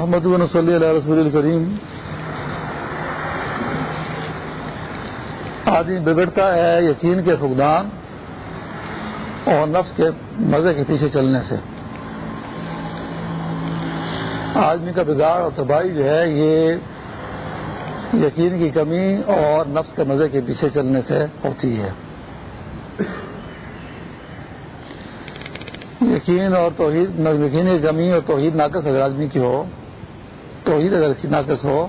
محمد صلی اللہ رسول الکریم آدمی بگڑتا ہے، یقین کے فقدان اور نفس کے مزے کے پیچھے چلنے سے۔ آدمی کا بگاڑ اور تباہی جو ہے، یہ یقین کی کمی اور نفس کے مزے کے پیچھے چلنے سے ہوتی ہے۔ یقین اور توحید، یقین کی کمی اور توحید ناقص اگر آدمی کی ہو توحید اگر اس کی ناقص ہو،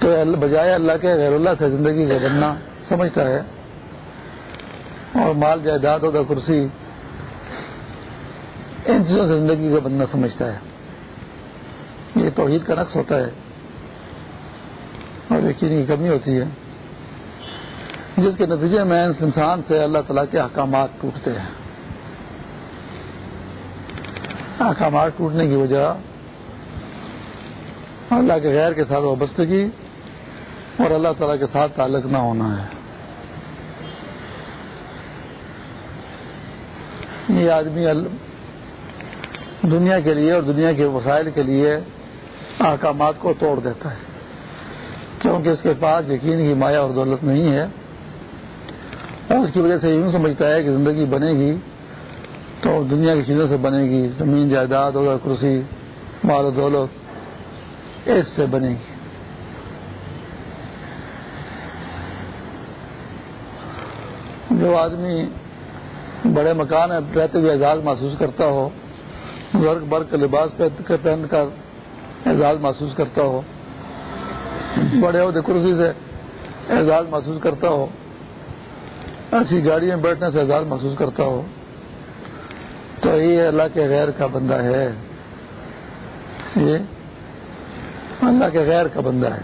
تو بجائے اللہ کے غیر اللہ سے زندگی کا بننا سمجھتا ہے۔ اور مال جائیداد اور کرسی ان چیزوں سے زندگی کا بننا سمجھتا ہے۔ یہ توحید کا نقص ہوتا ہے۔ اور یقین کی کمی ہوتی ہے۔ جس کے نتیجے میں انسان سے اللہ تعالیٰ کے احکامات ٹوٹتے ہیں۔ احکامات ٹوٹنے کی وجہ اللہ کے غیر کے ساتھ وابستگی اور اللہ تعالیٰ کے ساتھ تعلق نہ ہونا ہے۔ یہ آدمی دنیا کے لیے اور دنیا کے وسائل کے لیے احکامات کو توڑ دیتا ہے۔ کیونکہ اس کے پاس یقین کی مایا اور دولت نہیں ہے۔ اور اس کی وجہ سے یوں سمجھتا ہے کہ زندگی بنے گی تو دنیا کی چیزوں سے بنے گی۔ زمین، جائیداد اور کرسی، مال و دولت۔ اس سے بنے گی۔ جو آدمی بڑے مکان میں رہتے ہوئے اعزاز محسوس کرتا ہو ورک برق کے لباس پہن کر اعزاز محسوس کرتا ہو، بڑے عہدے کرسی سے اعزاز محسوس کرتا ہو، ایسی گاڑی میں بیٹھنے سے اعزاز محسوس کرتا ہو، تو یہ اللہ کے غیر کا بندہ ہے۔ یہ اللہ کے غیر کا بندہ ہے۔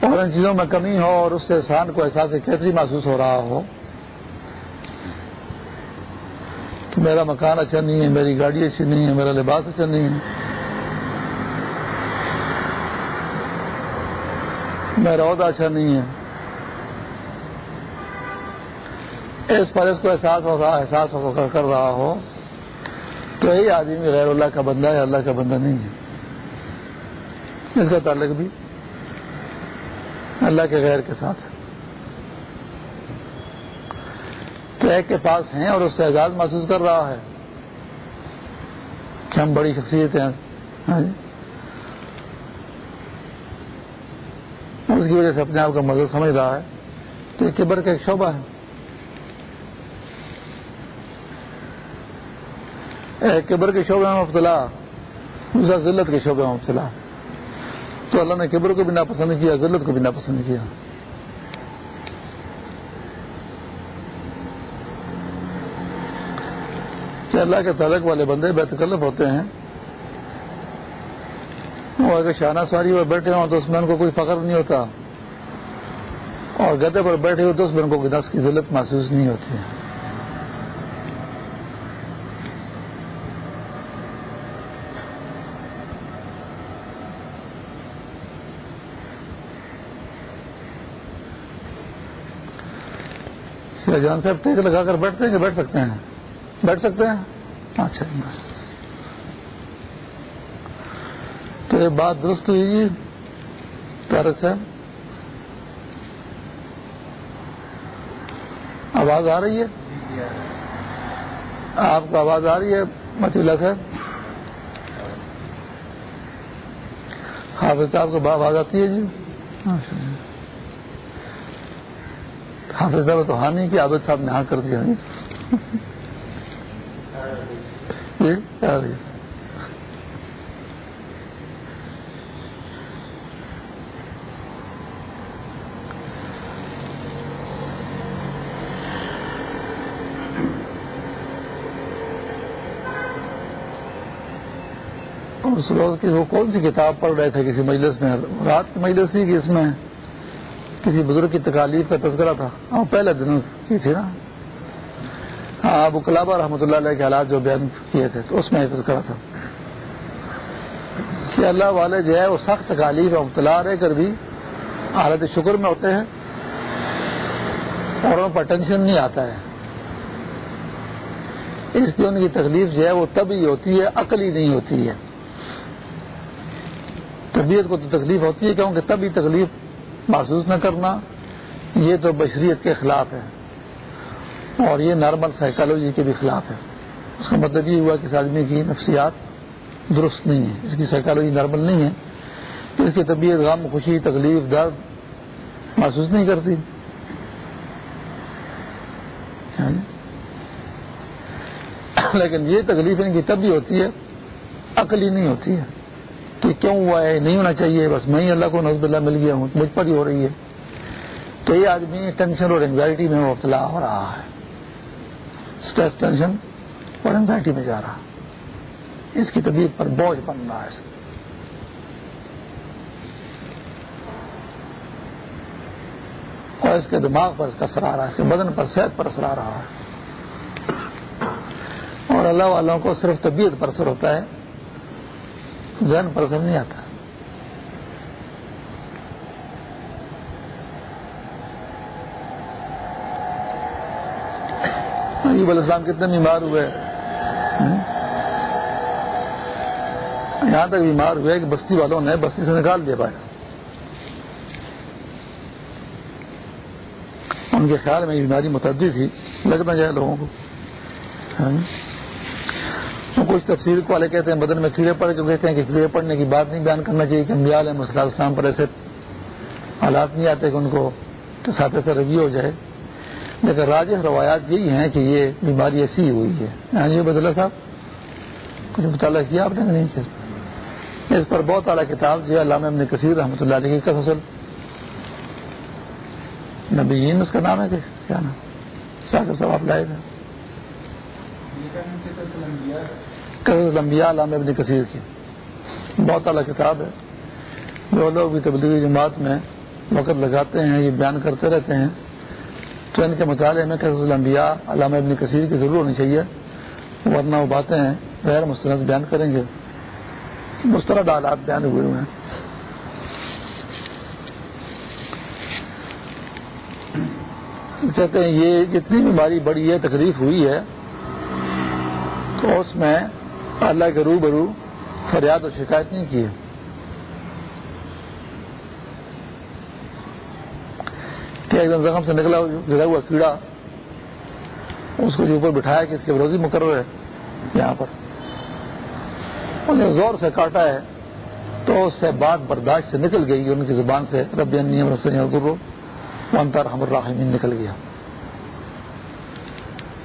اور ان چیزوں میں کمی ہو اور اس سے انسان کو احساس کیسری محسوس ہو رہا ہو کہ میرا مکان اچھا نہیں ہے، میری گاڑی اچھی نہیں ہے، میرا لباس اچھا نہیں ہے۔ میرا عہدہ اچھا نہیں ہے۔ اس پر اس کو احساس ہو رہا، احساس کر رہا ہو۔ تو یہی آدمی غیر اللہ کا بندہ ہے، اللہ کا بندہ نہیں ہے۔ اس کا تعلق بھی اللہ کے غیر کے ساتھ تو ایک کے پاس ہیں اور اس سے اعزاز محسوس کر رہا ہے۔ کہ ہم بڑی شخصیت ہیں۔ ہاں جی۔ اس کی وجہ سے اپنے آپ کا مزہ سمجھ رہا ہے۔ تو یہ کبر کا ایک شعبہ ہے ایک کبر کے شعبے میں مبتلا، دوسرا ذلت کے شعبے میں مبتلا۔ تو اللہ نے کبر کو بھی ناپسند کیا، ذلت کو بھی ناپسند کیا۔ کہ اللہ کے تعلق والے بندے بے تکلف ہوتے ہیں اور اگر شانہ سواری ہوئے بیٹھے ہوں تو اس میں ان کو کوئی فخر نہیں ہوتا۔ اور گدے پر بیٹھے ہوئے تو اس میں ان کو نس کی ضلعت محسوس نہیں ہوتی۔ ہے جان صاحب ٹیک لگا کر بیٹھتے ہیں کہ بیٹھ سکتے ہیں۔ بیٹھ سکتے ہیں؟ اچھا جی، تو یہ بات درست ہوئی جی پیرس صاحب۔ آواز آ رہی ہے؟ آپ کو آواز آ رہی ہے مچھلا صاحب؟ حافظ صاحب کو آواز آتی ہے جی۔, اچھا جی۔ حافظ صاحب تو ہانی کی عادت صاحب نے ہاں کر دیا۔ اس روز کی وہ کون سی کتاب پڑھ رہے تھے کسی مجلس میں؟ رات کی مجلس تھی کہ اس میں؟ کسی بزرگ کی تکالیف کا تذکرہ تھا۔ ہاں پہلے دنوں کی تھی نا۔ ہاں، ابو کلابہ رحمۃ اللہ علیہ کے حالات جو بیان کیے تھے، تو اس میں تذکرہ تھا۔ کہ اللہ والے جو ہے، وہ سخت تکالیف مبتلا رہ کر بھی حالت شکر میں ہوتے ہیں اور ان پر ٹینشن نہیں آتا ہے۔ اس لیے ان کی تکلیف جو ہے، وہ تبھی ہوتی ہے عقلی نہیں ہوتی ہے۔ طبیعت کو تو تکلیف ہوتی ہے، کیونکہ تبھی تکلیف محسوس نہ کرنا، یہ تو بشریت کے خلاف ہے۔ اور یہ نارمل سائیکالوجی کے بھی خلاف ہے۔ اس کا مطلب یہ ہوا کہ اس آدمی کی نفسیات درست نہیں ہے اس کی سائیکالوجی نارمل نہیں ہے۔ تو اس کی طبیعت غم، خوشی، تکلیف، درد محسوس نہیں کرتی۔ لیکن یہ تکلیف ان کی تب بھی ہوتی ہے عقلی نہیں ہوتی ہے۔ کہ کیوں ہوا ہے؟ نہیں ہونا چاہیے، بس میں ہی اللہ کو نظب اللہ مل گیا ہوں، مجھ پر ہی ہو رہی ہے۔ تو یہ آدمی ٹینشن اور انگزائٹی میں مبتلا ہو رہا ہے۔ اسٹریس ٹینشن اور انگزائٹی میں جا رہا اس کی طبیعت پر بوجھ بن رہا ہے۔ اور اس کے دماغ پر اس کا اثر آ رہا ہے، اس کے بدن پر صحت پر اثر آ رہا ہے۔ اور اللہ والوں کو صرف طبیعت پر اثر ہوتا ہے۔ ذہن پر نہیں آتا۔ علیہ السلام کتنے بیمار ہوئے۔ یہاں تک بیمار ہوئے کہ بستی والوں نے بستی سے نکال دیا پایا ان کے خیال میں بیماری متعدد تھی لگنا جائے لوگوں کو۔ ہاں۔ کچھ تفصیل کو والے کہتے ہیں بدن میں کیڑے پڑے جو کہتے ہیں کہ کیڑے پڑنے کی بات نہیں، بیان کرنا چاہیے کہ امیال مسئلہ اسلام پر ایسے حالات نہیں آتے کہ ان کو ساتھ سے روی ہو جائے۔ لیکن راج روایات یہی ہیں کہ یہ بیماری ایسی ہوئی ہے۔ ہاں جی بدلا صاحب، کچھ مطالعہ کیا آپ نے نہیں؟ کیا اس پر بہت اعلیٰ کتاب جو ہے، علامہ ابن کثیر رحمۃ اللہ علیہ کی فصل نبیین، اس کا نام ہے کیا نام؟ صاحب، آپ لائے تھے۔ لمبیا علام ابن کثیر کی۔ بہت اعلیٰ کتاب ہے۔ جو لوگ بھی تبلیغی جماعت میں وقت لگاتے ہیں، یہ بیان کرتے رہتے ہیں۔ تو ان کے مطالعے میں قصص الانبیاء علامہ ابن کثیر کی ضرور ہونی چاہیے۔ ورنہ وہ باتیں غیر مستند بیان کریں گے۔ مسترد حالات بیان ہوئے ہوئے ہیں۔ کہتے ہیں، یہ جتنی بیماری بڑی ہے تکلیف ہوئی ہے تو اس میں اللہ کے رو برو فریاد اور شکایت نہیں کی۔ کہ ایک دم زخم سے نکلا گرا ہوا کیڑا، اس کو جو اوپر بٹھایا کہ اس کے بروزی مقرر ہے، یہاں پر۔ انہیں زور سے کاٹا ہے، تو اس سے بات برداشت سے نکل گئی، ان کی زبان سے، رب نیم رسن منتر ہم الرحمین نکل گیا۔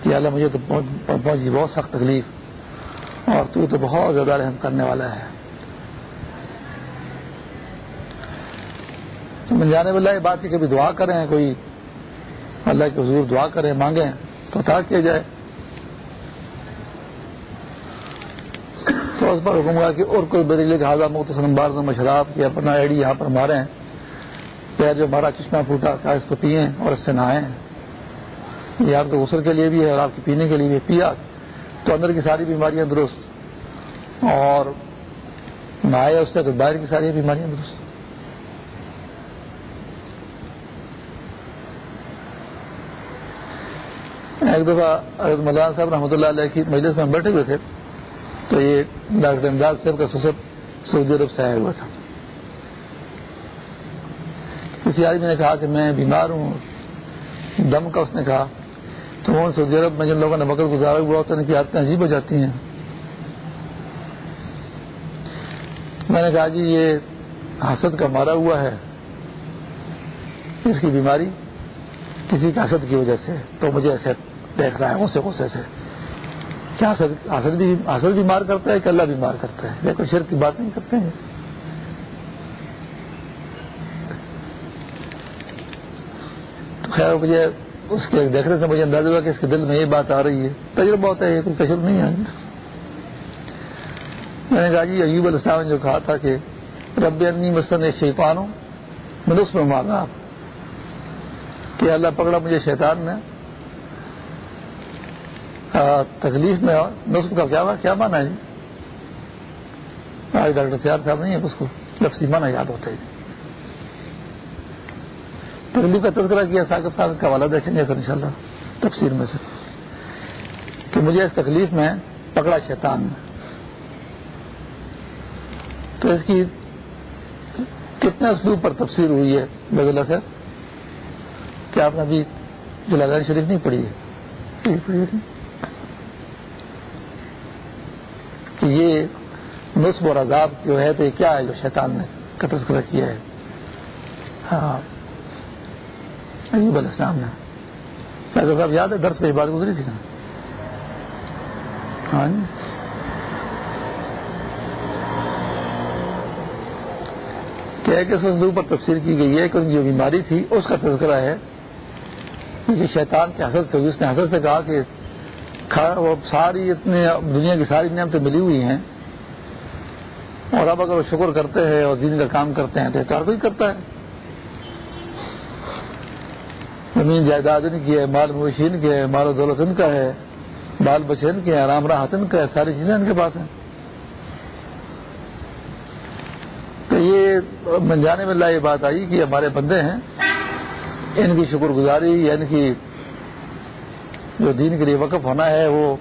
کہ اللہ مجھے تو بہت سخت تکلیف۔ اور تو تو بہت زیادہ رحم کرنے والا ہے۔ تو من جانے والا یہ بات کہ کبھی دعا کریں، کوئی اللہ کے حضور دعا کریں، مانگیں، تو عطا کیا جائے۔ تو اس پر حکم ہوا کہ اور کوئی بریلے کا حاضر مختصر بار مشراب کی اپنا ایڈی یہاں پر ماریں۔ پیر جو ہمارا چشمہ پھوٹا تھا اس کو پیئیں اور اس سے نہائیں۔ یہ آپ کے غسل کے لیے بھی ہے اور آپ کے پینے کے لیے بھی پیا۔ تو اندر کی ساری بیماریاں درست۔ اور نہائے اس سے تو باہر کی ساری بیماریاں درست۔ ایک دفعہ حضرت مولانا صاحب رحمۃ اللہ علیہ کی مجلس میں بیٹھے ہوئے تھے، تو یہ ڈاکٹر امداد صاحب کا سسر سعودی عرب سے آیا ہوا تھا۔ کسی آدمی نے کہا کہ میں بیمار ہوں۔ دم کا اس نے کہا۔ تو وہ سعودی عرب میں جن لوگوں نے مکر گزارا ہوا ہوتا ہے کہ عادتیں عجیب ہو جاتی ہیں۔ میں نے کہا جی یہ حسد کا مارا ہوا ہے، اس کی بیماری کسی کی حسد کی وجہ سے تو مجھے ایسے دیکھ رہا ہے، غصے غصے سے۔ کیا حسد بھی حسد بھی مار کرتا ہے کہ اللہ بھی مار کرتا ہے؟ دیکھو، شرک کی بات نہیں کرتے ہیں۔ تو خیر، مجھے اس کے دیکھنے سے مجھے اندازہ ہوا کہ اس کے دل میں یہ بات آ رہی ہے۔ تجربہ ہوتا ہے یہ، کوئی کشر نہیں ہے۔ میں نے کہا جی ایوب علیہ السلام نے جو کہا تھا کہ رب انی مسن شیطان ہوں میں نے اس میں مارنا آپ۔ کہ اللہ پکڑا مجھے شیطان نے۔ تکلیف میں نصب کا کیا کیا مانا ہے جی؟ آج ڈاکٹر سیار صاحب نہیں ہے اس کو لفظی مانا یاد ہوتا ہے۔ جی تکلیف کا تذکرہ کیا ساکر صاحب کا حوالہ دیکھیں گے پھر ان شاء اللہ تفصیل میں سے۔ کہ مجھے اس تکلیف میں پکڑا شیطان میں تو اس کی کتنے اسلوب پر تفسیر ہوئی ہے بز اللہ سر کیا آپ نے ابھی جلال شریف نہیں پڑھی ہے؟ کہ یہ نصب اور عذاب جو ہے تو یہ کیا ہے جو شیطان نے تذکرہ کیا ہے؟ ہاں۔ ایوب علیہ السلام نے۔ صاحب یاد ہے؟ درس پہ بات گزری تھی نا۔ ہاں جی۔ کہ ایک اس پر تفسیر کی گئی ہے کہ جو بیماری تھی، اس کا تذکرہ ہے۔ کہ شیطان کے حسد سے، اس نے حسد سے کہا کہ وہ ساری اتنے، دنیا کی ساری نعمتیں ملی ہوئی ہیں۔ اور اب اگر وہ شکر کرتے ہیں اور دین کا کام کرتے ہیں تو چار کوئی کرتا ہے۔ زمین جائیداد ان کی ہے، مال موشین کے ہے، مال و دولت ان کا ہے بال بچے ان کے ہیں آرام راحت ان کا ہے، ساری چیزیں ان کے پاس ہیں۔ تو یہ من جانے میں اللہ یہ بات آئی کہ ہمارے بندے ہیں، ان کی شکر گزاری یا ان کی جو دین کے لیے وقف ہونا ہے، وہ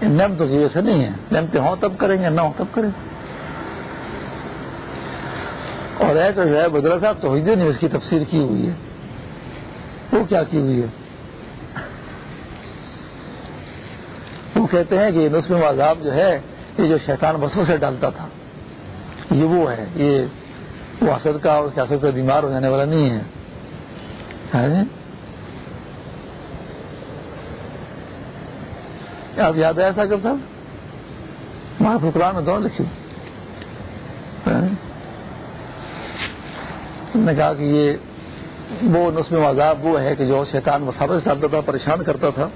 ان نعمتوں کی وجہ سے نہیں ہے۔ نعمتیں ہوں تب کریں گے، نہ ہوں تب کریں گے۔ اور ایک جو ہے بدرا صاحب تو نے اس کی تفسیر کی ہوئی ہے۔ وہ کیا کی ہوئی ہے؟ وہ کہتے ہیں کہ نسم عذاب جو ہے، یہ جو شیطان بسوں سے ڈالتا تھا، یہ وہ ہے، یہ وہ حسد کا اور سیاست سے بیمار ہو جانے والا نہیں ہے۔ ہاں جی؟ آپ یاد ہے ایسا صاحب وہاں قرآن میں دونوں لکھی۔ ہاں جی؟ نے کہا کہ یہ وہ نسم عذاب وہ ہے کہ جو شیطان مسافر ڈالتا تھا پریشان کرتا تھا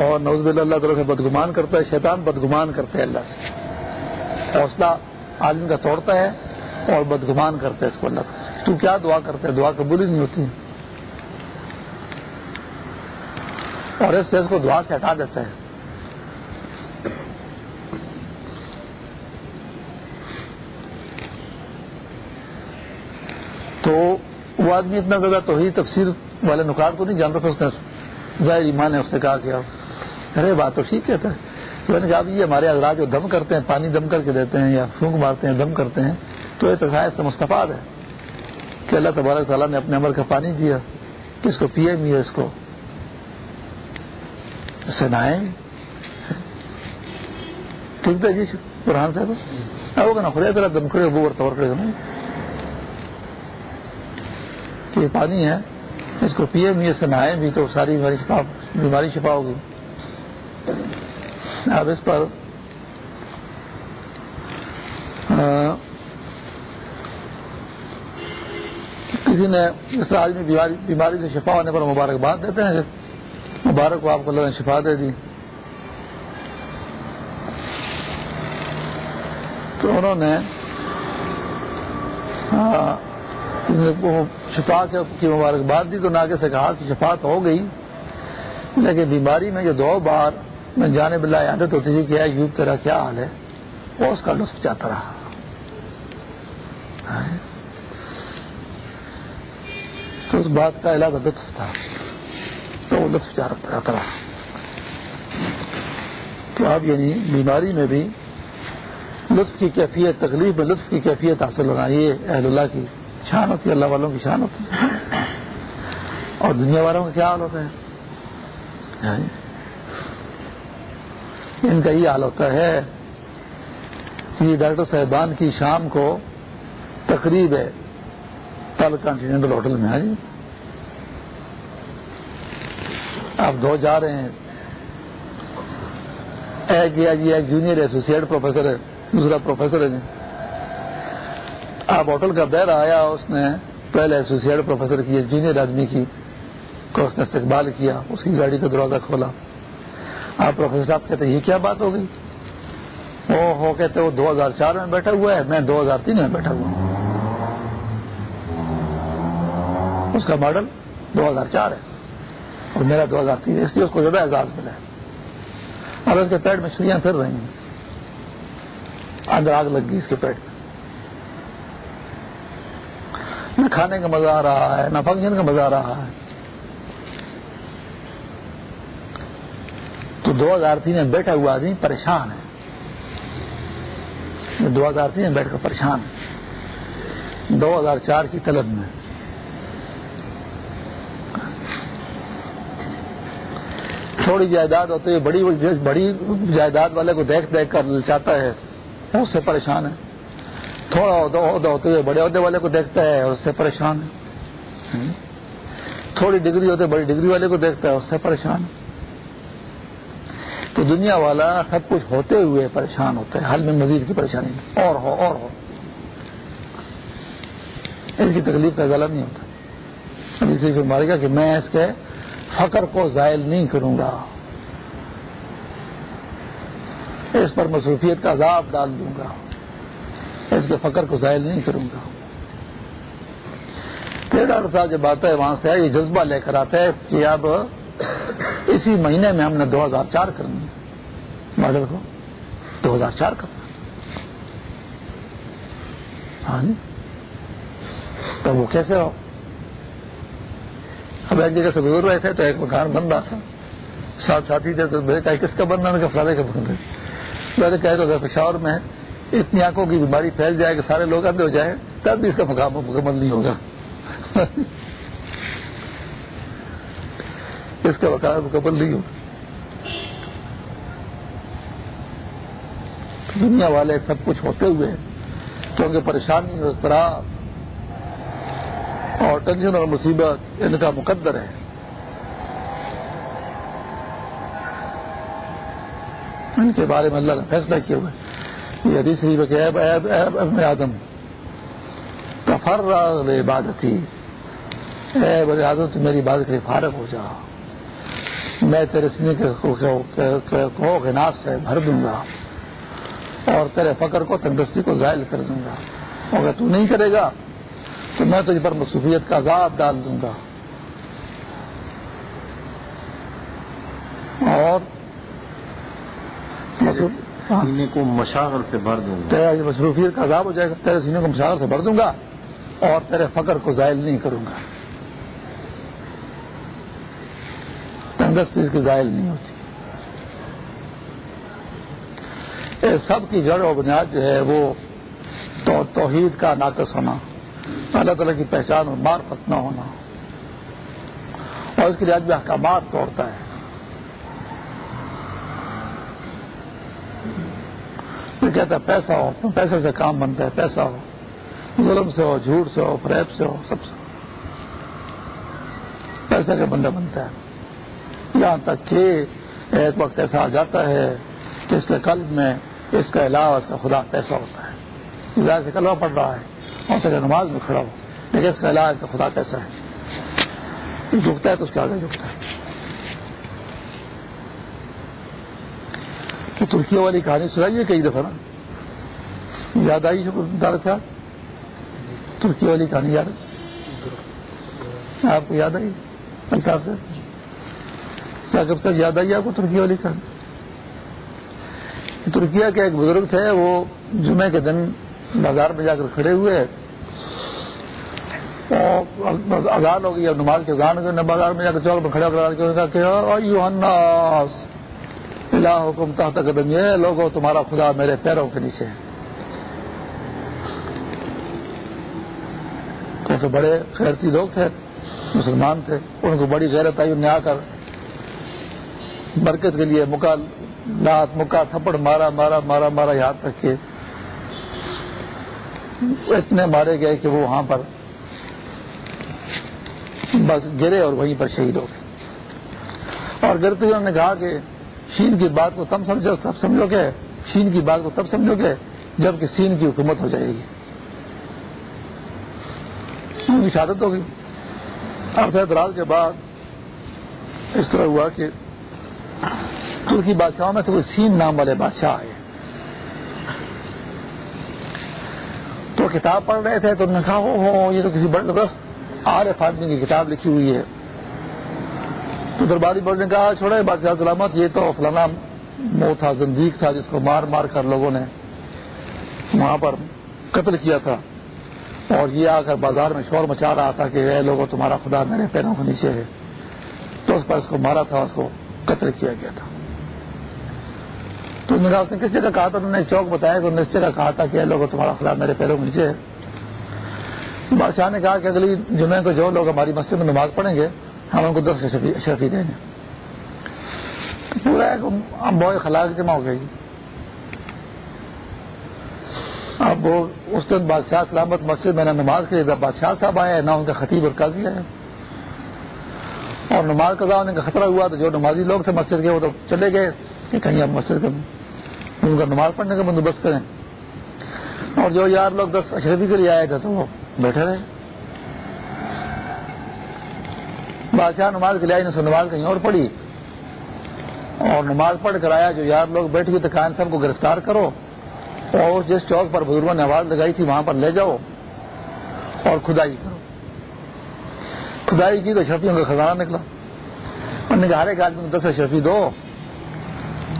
اور نوز اللہ تعالیٰ سے بدگمان کرتا ہے، شیطان بدگمان کرتے ہیں اللہ سے۔ حوصلہ آدمی کا توڑتا ہے اور بدگمان کرتا ہے اس کو اللہ تو کیا دعا کرتا ہے؟ دعا قبول ہی نہیں ہوتی۔ اور اس سے اس کو دعا سے ہٹا دیتا ہے۔ تو وہ آدمی اتنا زیادہ توحید تفسیر والے نکات کو نہیں جانتا تھا اس نے ظاہر ایمان نے اس نے کہا کیا ارے بات تو ٹھیک کہتا ہے میں نے کہا یہ ہمارے حضرات جو دم کرتے ہیں، پانی دم کر کے دیتے ہیں یا پھونک مارتے ہیں، دم کرتے ہیں، تو یہ تصاویر سے مستفاد ہے کہ اللہ تبارک تعالیٰ نے اپنے عمر کا پانی دیا، کس کو پیے بھی اس کو؟ سنائے ٹھیک ہے جی برہان صاحب۔ وہ نا خدا طرح دم کرے، وہ طور کرے یہ پانی ہے، اس کو پیے بھی اس سے نہائے بھی تو ساری بیماری شفا بیماری شفا ہوگی۔ اب اس پر کسی نے اس طرح آدمی بیماری سے شفا ہونے پر مبارکباد دیتے ہیں۔ مبارک کو آپ کو اللہ نے شفا دے دی۔ تو انہوں نے شفا کی مبارکباد دی تو ناگے سے کہا کہ شفا تو ہو گئی۔ لیکن بیماری میں جو دو بار میں جانے بلا عادت ہوتی تھی کہ یوب تیرا کیا حال ہے؟ وہ اس کا لطف چاہتا رہا۔ تو اس بات کا علاج لطف تھا تو وہ لطف چاہتا رہا تو اب یعنی بیماری میں بھی لطف کی کیفیت، تکلیف میں لطف کی کیفیت حاصل ہونا، یہ اہل اللہ کی شان ہوتی ہے، اللہ والوں کی شان ہوتی ہے۔ اور دنیا والوں کا کیا حال ہوتا ہے ہاں جی۔ ان کا یہ حال ہوتا ہے کہ ڈاکٹر صاحبان کی شام کو تقریب ہے، پل کانٹینٹل ہوٹل میں۔ ہاں جی۔ آپ دو جا رہے ہیں۔ ایک جی ایک جونیئر ایسوسیٹ پروفیسر ہے، دوسرا پروفیسر ہے جی۔ جی آپ ہوٹل کا بہر آیا، اس نے پہلے ایسوسیٹ پروفیسر کی جونیئر آدمی کی کو اس نے استقبال کیا، اس کی گاڑی کا دروازہ کھولا۔ آپ پروفیسر صاحب کہتے، یہ کیا بات ہو گئی؟ وہ ہو کہتے، وہ دو ہزار چار میں بیٹھا ہوا ہے، میں دو ہزار تین میں بیٹھا ہوا ہوں۔ اس کا ماڈل دو ہزار چار ہے اور میرا دو ہزار تین، اس لیے اس کو زیادہ اعزاز ملا ہے۔ اور اس کے پیٹ میں چھڑیاں پھر رہی ہیں۔ اندر آگ لگ گئی اس کے پیٹ میں۔ نہ کھانے کا مزہ آ رہا ہے، نہ فنکشن کا مزہ آ رہا ہے۔ تو دو ہزار تین میں بیٹھا ہوا آدمی پریشان ہے۔ دو ہزار تین میں بیٹھ کر پریشان ہے۔ دو ہزار چار کی طلب میں۔ تھوڑی جائیداد ہوتی ہے بڑی بڑی جائیداد والے کو دیکھ دیکھ کر چاہتا ہے، اس سے پریشان ہے۔ تھوڑا عہدہ ہوتے ہوئے بڑے عہدے والے کو دیکھتا ہے اس سے پریشان ہے۔ تھوڑی ڈگری ہوتے بڑی ڈگری والے کو دیکھتا ہے اس سے پریشان تو دنیا والا سب کچھ ہوتے ہوئے پریشان ہوتا ہے، حل میں مزید کی پریشانی اور ہو اور ہو۔ اس کی تکلیف کا غلط نہیں ہوتا۔ پھر مارے گا کہ میں اس کے فقر کو زائل نہیں کروں گا۔ اس پر مصروفیت کا عذاب ڈال دوں گا۔ اس کے فقر کو ظاہر نہیں کروں گا۔ پھر ڈاکٹر صاحب جب آتا ہے وہاں سے یہ جذبہ لے کر آتا ہے کہ اب اسی مہینے میں ہم نے دو ہزار چار کرنی ماڈل کو دو ہزار چار کرنا ہاں جی۔ تو وہ کیسے ہو؟ اب ایک جگہ سے گزر رہے تھے تو ایک مکان بن رہا تھا۔ ساتھ ساتھی تھے تو میرے کہا کس کا بن رہا فلادے کا بن رہے میں نے کہا تو اگر پشاور میں اتنی آنکھوں کی بیماری پھیل جائے کہ سارے لوگ اندھے ہو جائیں، تب بھی اس کا مکمل نہیں ہوگا۔ اس کا وقار مکمل نہیں ہوگا۔ دنیا والے سب کچھ ہوتے ہوئے کیونکہ پریشانی اور طرح اور ٹینشن اور مصیبت ان کا مقدر ہے۔ ان کے بارے میں اللہ نے فیصلہ کیا ہوا ہے۔ یہ حدیث شریف کہ عیب عیب ابن آدم کفر عبادت ہی اے بڑے آدم، تو میری عبادت کے فارغ ہو جا۔ میں تیرے سینے کے ناس سے بھر دوں گا اور تیرے فقر کو، تندرستی کو ظاہر کر دوں گا۔ اگر تو نہیں کرے گا، تو میں تجھ پر مصوفیت کا عذاب ڈال دوں گا۔ اور سینے کو مشاغل سے بھر دوں گا۔ تیرا مصروفیت کا عذاب ہو جائے گا تیرے سینے کو مشاغل سے بھر دوں گا اور تیرے فقر کو زائل نہیں کروں گا۔ تندرستی اس کی زائل نہیں ہوتی۔ سب کی جڑ و بنیاد جو ہے وہ تو توحید کا ناقص ہونا اللہ تعالیٰ کی پہچان اور مارفت نہ ہونا۔ اور اس کے لیے آج بھی احکامات توڑتا ہے۔ کہتا ہے، پیسہ ہو پیسے سے کام بنتا ہے، پیسہ ہو، ظلم سے ہو، جھوٹ سے ہو، فریب سے ہو، سب سے ہو. پیسے کا بندہ بنتا ہے۔ یہاں تک کہ ایک وقت ایسا آ جاتا ہے کہ اس کے قلب میں اس کا علاوہ اس کا خدا پیسہ ہوتا ہے۔ ظاہر سے کلوا پڑ رہا ہے اور سے نماز میں کھڑا ہو، لیکن اس کا علاوہ اس کا خدا پیسہ ہے۔ جھکتا ہے تو اس کے آگے جھکتا ہے۔ کہ ترکی والی کہانی سنائیے کئی دفعہ نا۔ یاد آئی دار صاحب؟ ترکی والی کہانی یاد آپ کو یاد آئی؟ الطاف سے ساقب صاحب یاد آئی آپ کو ترکی والی کہانی؟ ترکیا کے ایک بزرگ تھے، وہ جمعے کے دن بازار میں جا کر کھڑے ہوئے۔ آزاد ہو گئی نماز کے زان بازار میں جا کر چوک میں کھڑے ہو کر حکم تحت قدم یہ لوگوں تمہارا خدا میرے پیروں کے نیچے ہے۔ ایسے بڑے خیرتی لوگ تھے، مسلمان تھے۔ ان کو بڑی غیرت آئی، انہیں آ کر برکت کے لیے مکا، لات، مکا، تھپڑ مارا مارا مارا مارا یہاں تک کہ اتنے مارے گئے کہ وہ وہاں پر بس گرے اور وہیں پر شہید ہو گئے۔ اور گرتے ہوئے انہوں نے کہا کہ شین کی بات کو تب سمجھو تب سمجھو گے۔ شین کی بات کو تب سمجھو گے جبکہ سین کی حکومت ہو جائے گی۔ ان کی شہادت ہوگی؟ اب اعتراض کے بعد اس طرح ہوا کہ ترکی بادشاہوں میں سے کوئی سین نام والے بادشاہ آئے۔ تو کتاب پڑھ رہے تھے تو انہوں نے کہا ہو یہ تو کسی بڑے زبردست عارف آدمی کی کتاب لکھی ہوئی ہے۔ تو درباری بول نے کہا چھوڑے بادشاہ سلامت، یہ تو فلانا مو تھا زندیق تھا، جس کو مار مار کر لوگوں نے وہاں پر قتل کیا تھا۔ اور یہ آ کر بازار میں شور مچا رہا تھا کہ اے لوگوں، تمہارا خدا میرے پیروں کے نیچے ہے۔ تو اس پر اس کو مارا تھا، اس کو قتل کیا گیا تھا۔ تو انہوں نے اس نے کس جگہ کہا تھا؟ انہوں نے چوک بتایا کہ انہوں نے اس جگہ کہا تھا کہ لوگ تمہارا خلاف میرے پیروں کے نیچے ہے۔ بادشاہ نے کہا کہ اگلی جمعے کو جو لوگ ہماری مسجد میں نماز پڑھیں گے ہم ان کو دس شفی دیں گے۔ پورا ایک ہم بہت خلاق جمع ہو گئی جی۔ اب وہ اس دن بادشاہ سلامت مسجد میں نے نماز کے لیے بادشاہ صاحب آئے، نہ ان کا خطیب اور قاضی آئے۔ اور نماز کا ہونے کا خطرہ ہوا تو جو نمازی لوگ تھے مسجد کے وہ تو چلے گئے۔ کہ کہیں اب مسجد کے ان کا نماز پڑھنے کا بندوبست کریں۔ اور جو یار لوگ دس اشرفی کے لیے آئے تھے تو وہ بیٹھے رہے۔ بادشاہ نماز کے لیے آئی نماز کہیں اور پڑھی۔ اور نماز پڑھ کر آیا جو یار لوگ بیٹھ گئے تو کائن صاحب کو گرفتار کرو۔ اور جس چوک پر بزرگوں نے آواز لگائی تھی وہاں پر لے جاؤ اور کھدائی کرو۔ کھدائی کی تو شفیوں کا خزانہ نکلا۔ انہوں نے کہا، ہر ایک آدمی کو دس شفی دو۔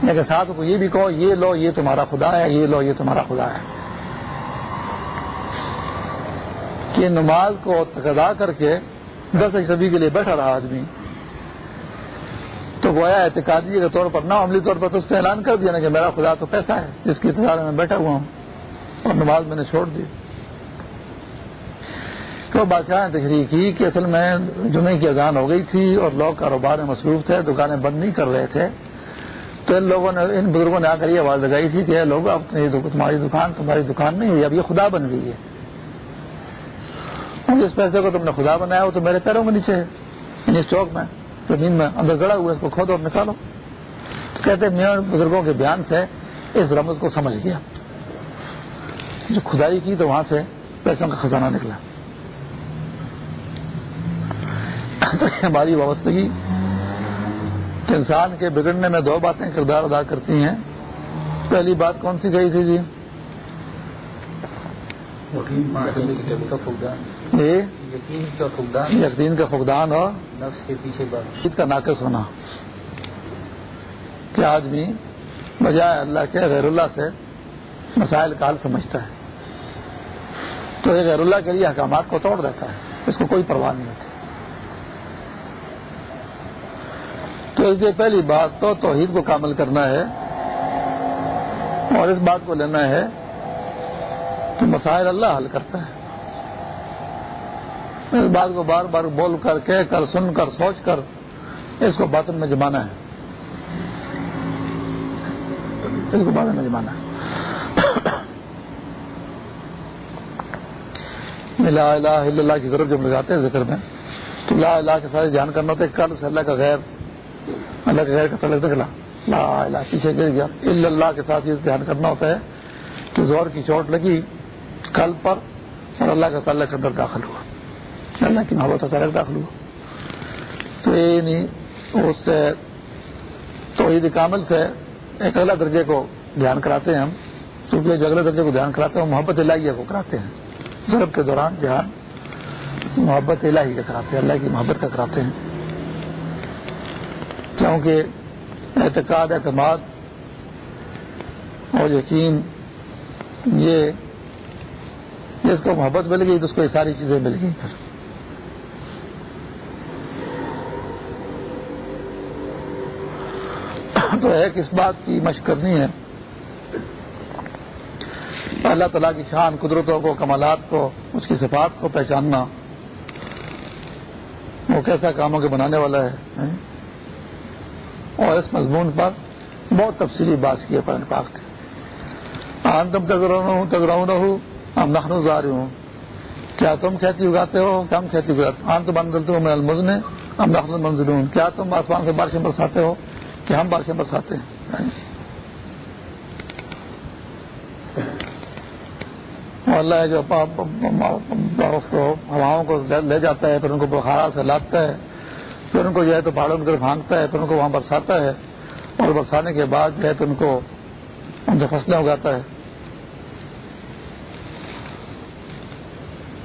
لیکن ساتھ کو یہ بھی کہو، یہ لو، یہ تمہارا خدا ہے، یہ لو، یہ تمہارا خدا ہے۔ کہ نماز کو تقدا کر کے دس شفی کے لیے بیٹھا رہا آدمی۔ تو گویا اعتقادی کے طور پر نہ عملی طور پر تو اس نے اعلان کر دیا نا کہ میرا خدا تو پیسہ ہے، جس کی انتظار میں بیٹھا ہوا ہوں۔ اور نماز میں نے چھوڑ دی۔ تو بادشاہ نے تشریح کی کہ اصل میں جمعے کی اذان ہو گئی تھی اور لوگ کاروبار میں مصروف تھے، دکانیں بند نہیں کر رہے تھے۔ تو ان لوگوں نے، ان بزرگوں نے آ کر یہ آواز لگائی تھی کہ لوگ اب تمہاری دکان تمہاری دکان نہیں ہے، اب یہ خدا بن گئی ہے۔ جس پیسے کو، تم نے خدا بنایا وہ تو میرے پیروں کے نیچے ہے یعنی اس چوک میں، زمین میں، اندر گڑا ہوا اس کو کھودو اور نکالو۔ تو کہتے میاں بزرگوں کے بیان سے اس رمز کو سمجھ گیا۔ جو کھدائی کی تو وہاں سے پیسوں کا خزانہ نکلا۔ تو ہماری وابستگی۔ انسان کے بگڑنے میں دو باتیں کردار ادا کرتی ہیں۔ پہلی بات کون سی گئی تھی جی؟ یقین کا فقدان. اور نفس کے پیچھے کا ناقص ہونا۔ کہ آدمی بجائے اللہ کے غیر اللہ سے مسائل کا حل سمجھتا ہے۔ تو یہ غیر اللہ کے لیے احکامات کو توڑ دیتا ہے۔ اس کو کوئی پرواہ نہیں ہوتی۔ تو اس لیے پہلی بات تو توحید کو کامل کرنا ہے۔ اور اس بات کو لینا ہے کہ مسائل اللہ حل کرتا ہے۔ اس بات کو بار بار بول کر کہہ کر سن کر سوچ کر اس کو باطن میں جمانا ہے۔ اس کو باطن میں جمانا ہے۔ لا الہ الا اللہ کی ضرورت جب لگاتے ہیں ذکر میں، تو لا الہ کے ساتھ دھیان کرنا ہوتا ہے، کل سے اللہ کا غیر اللہ کا غیر کا تعلق دکھلا لا۔ الہ پیچھے گر گیا۔ الا اللہ کے ساتھ یہ دھیان کرنا ہوتا ہے کہ زور کی چوٹ لگی، کل پر اور اللہ کا تعلق اندر داخل ہوا۔ اللہ کی محبت اچانک داخل ہوا تو یہ نہیں، اس سے تو عید کامل سے ایک اگلا درجے کو دھیان کراتے ہیں ہم۔ کیونکہ جو اگلے درجے کو دھیان کراتے ہیں، وہ محبت الہیہ کو کراتے ہیں۔ ضرب کے دوران دھیان محبت الہی کا کراتے ہیں، اللہ کی محبت کا کراتے ہیں۔ کیونکہ اعتقاد، اعتماد اور یقین، یہ جس کو محبت مل گئی، تو اس کو یہ ساری چیزیں مل گئی۔ پھر تو ایک اس بات کی مشق کرنی ہے۔ اللہ تعالیٰ کی شان قدرتوں کو، کمالات کو، اس کی صفات کو پہچاننا۔ وہ کیسا کاموں کے بنانے والا ہے اور اس مضمون پر بہت تفصیلی بات کی ہے پرن پاک۔ آن تم ہوں تگراؤں ہوں ہم نخن رہی ہوں کیا تم کھیتی اگاتے ہو؟ کم کھیتی اگاتے آن تو بند ہو میں المزن ہم نخن منظر ہوں کیا تم آسمان سے بارشیں برساتے ہو؟ کہ ہم بارشیں برساتے ہیں۔ اللہ جو ہواؤں کو لے جاتا ہے، پھر ان کو بخار سے لاتا ہے۔ پھر ان کو جو ہے تو پہاڑوں کی طرف بھانگتا ہے، پھر ان کو وہاں برساتا ہے۔ اور برسانے کے بعد جو ہے تو ان کو ان سے فصلیں اگاتا ہے۔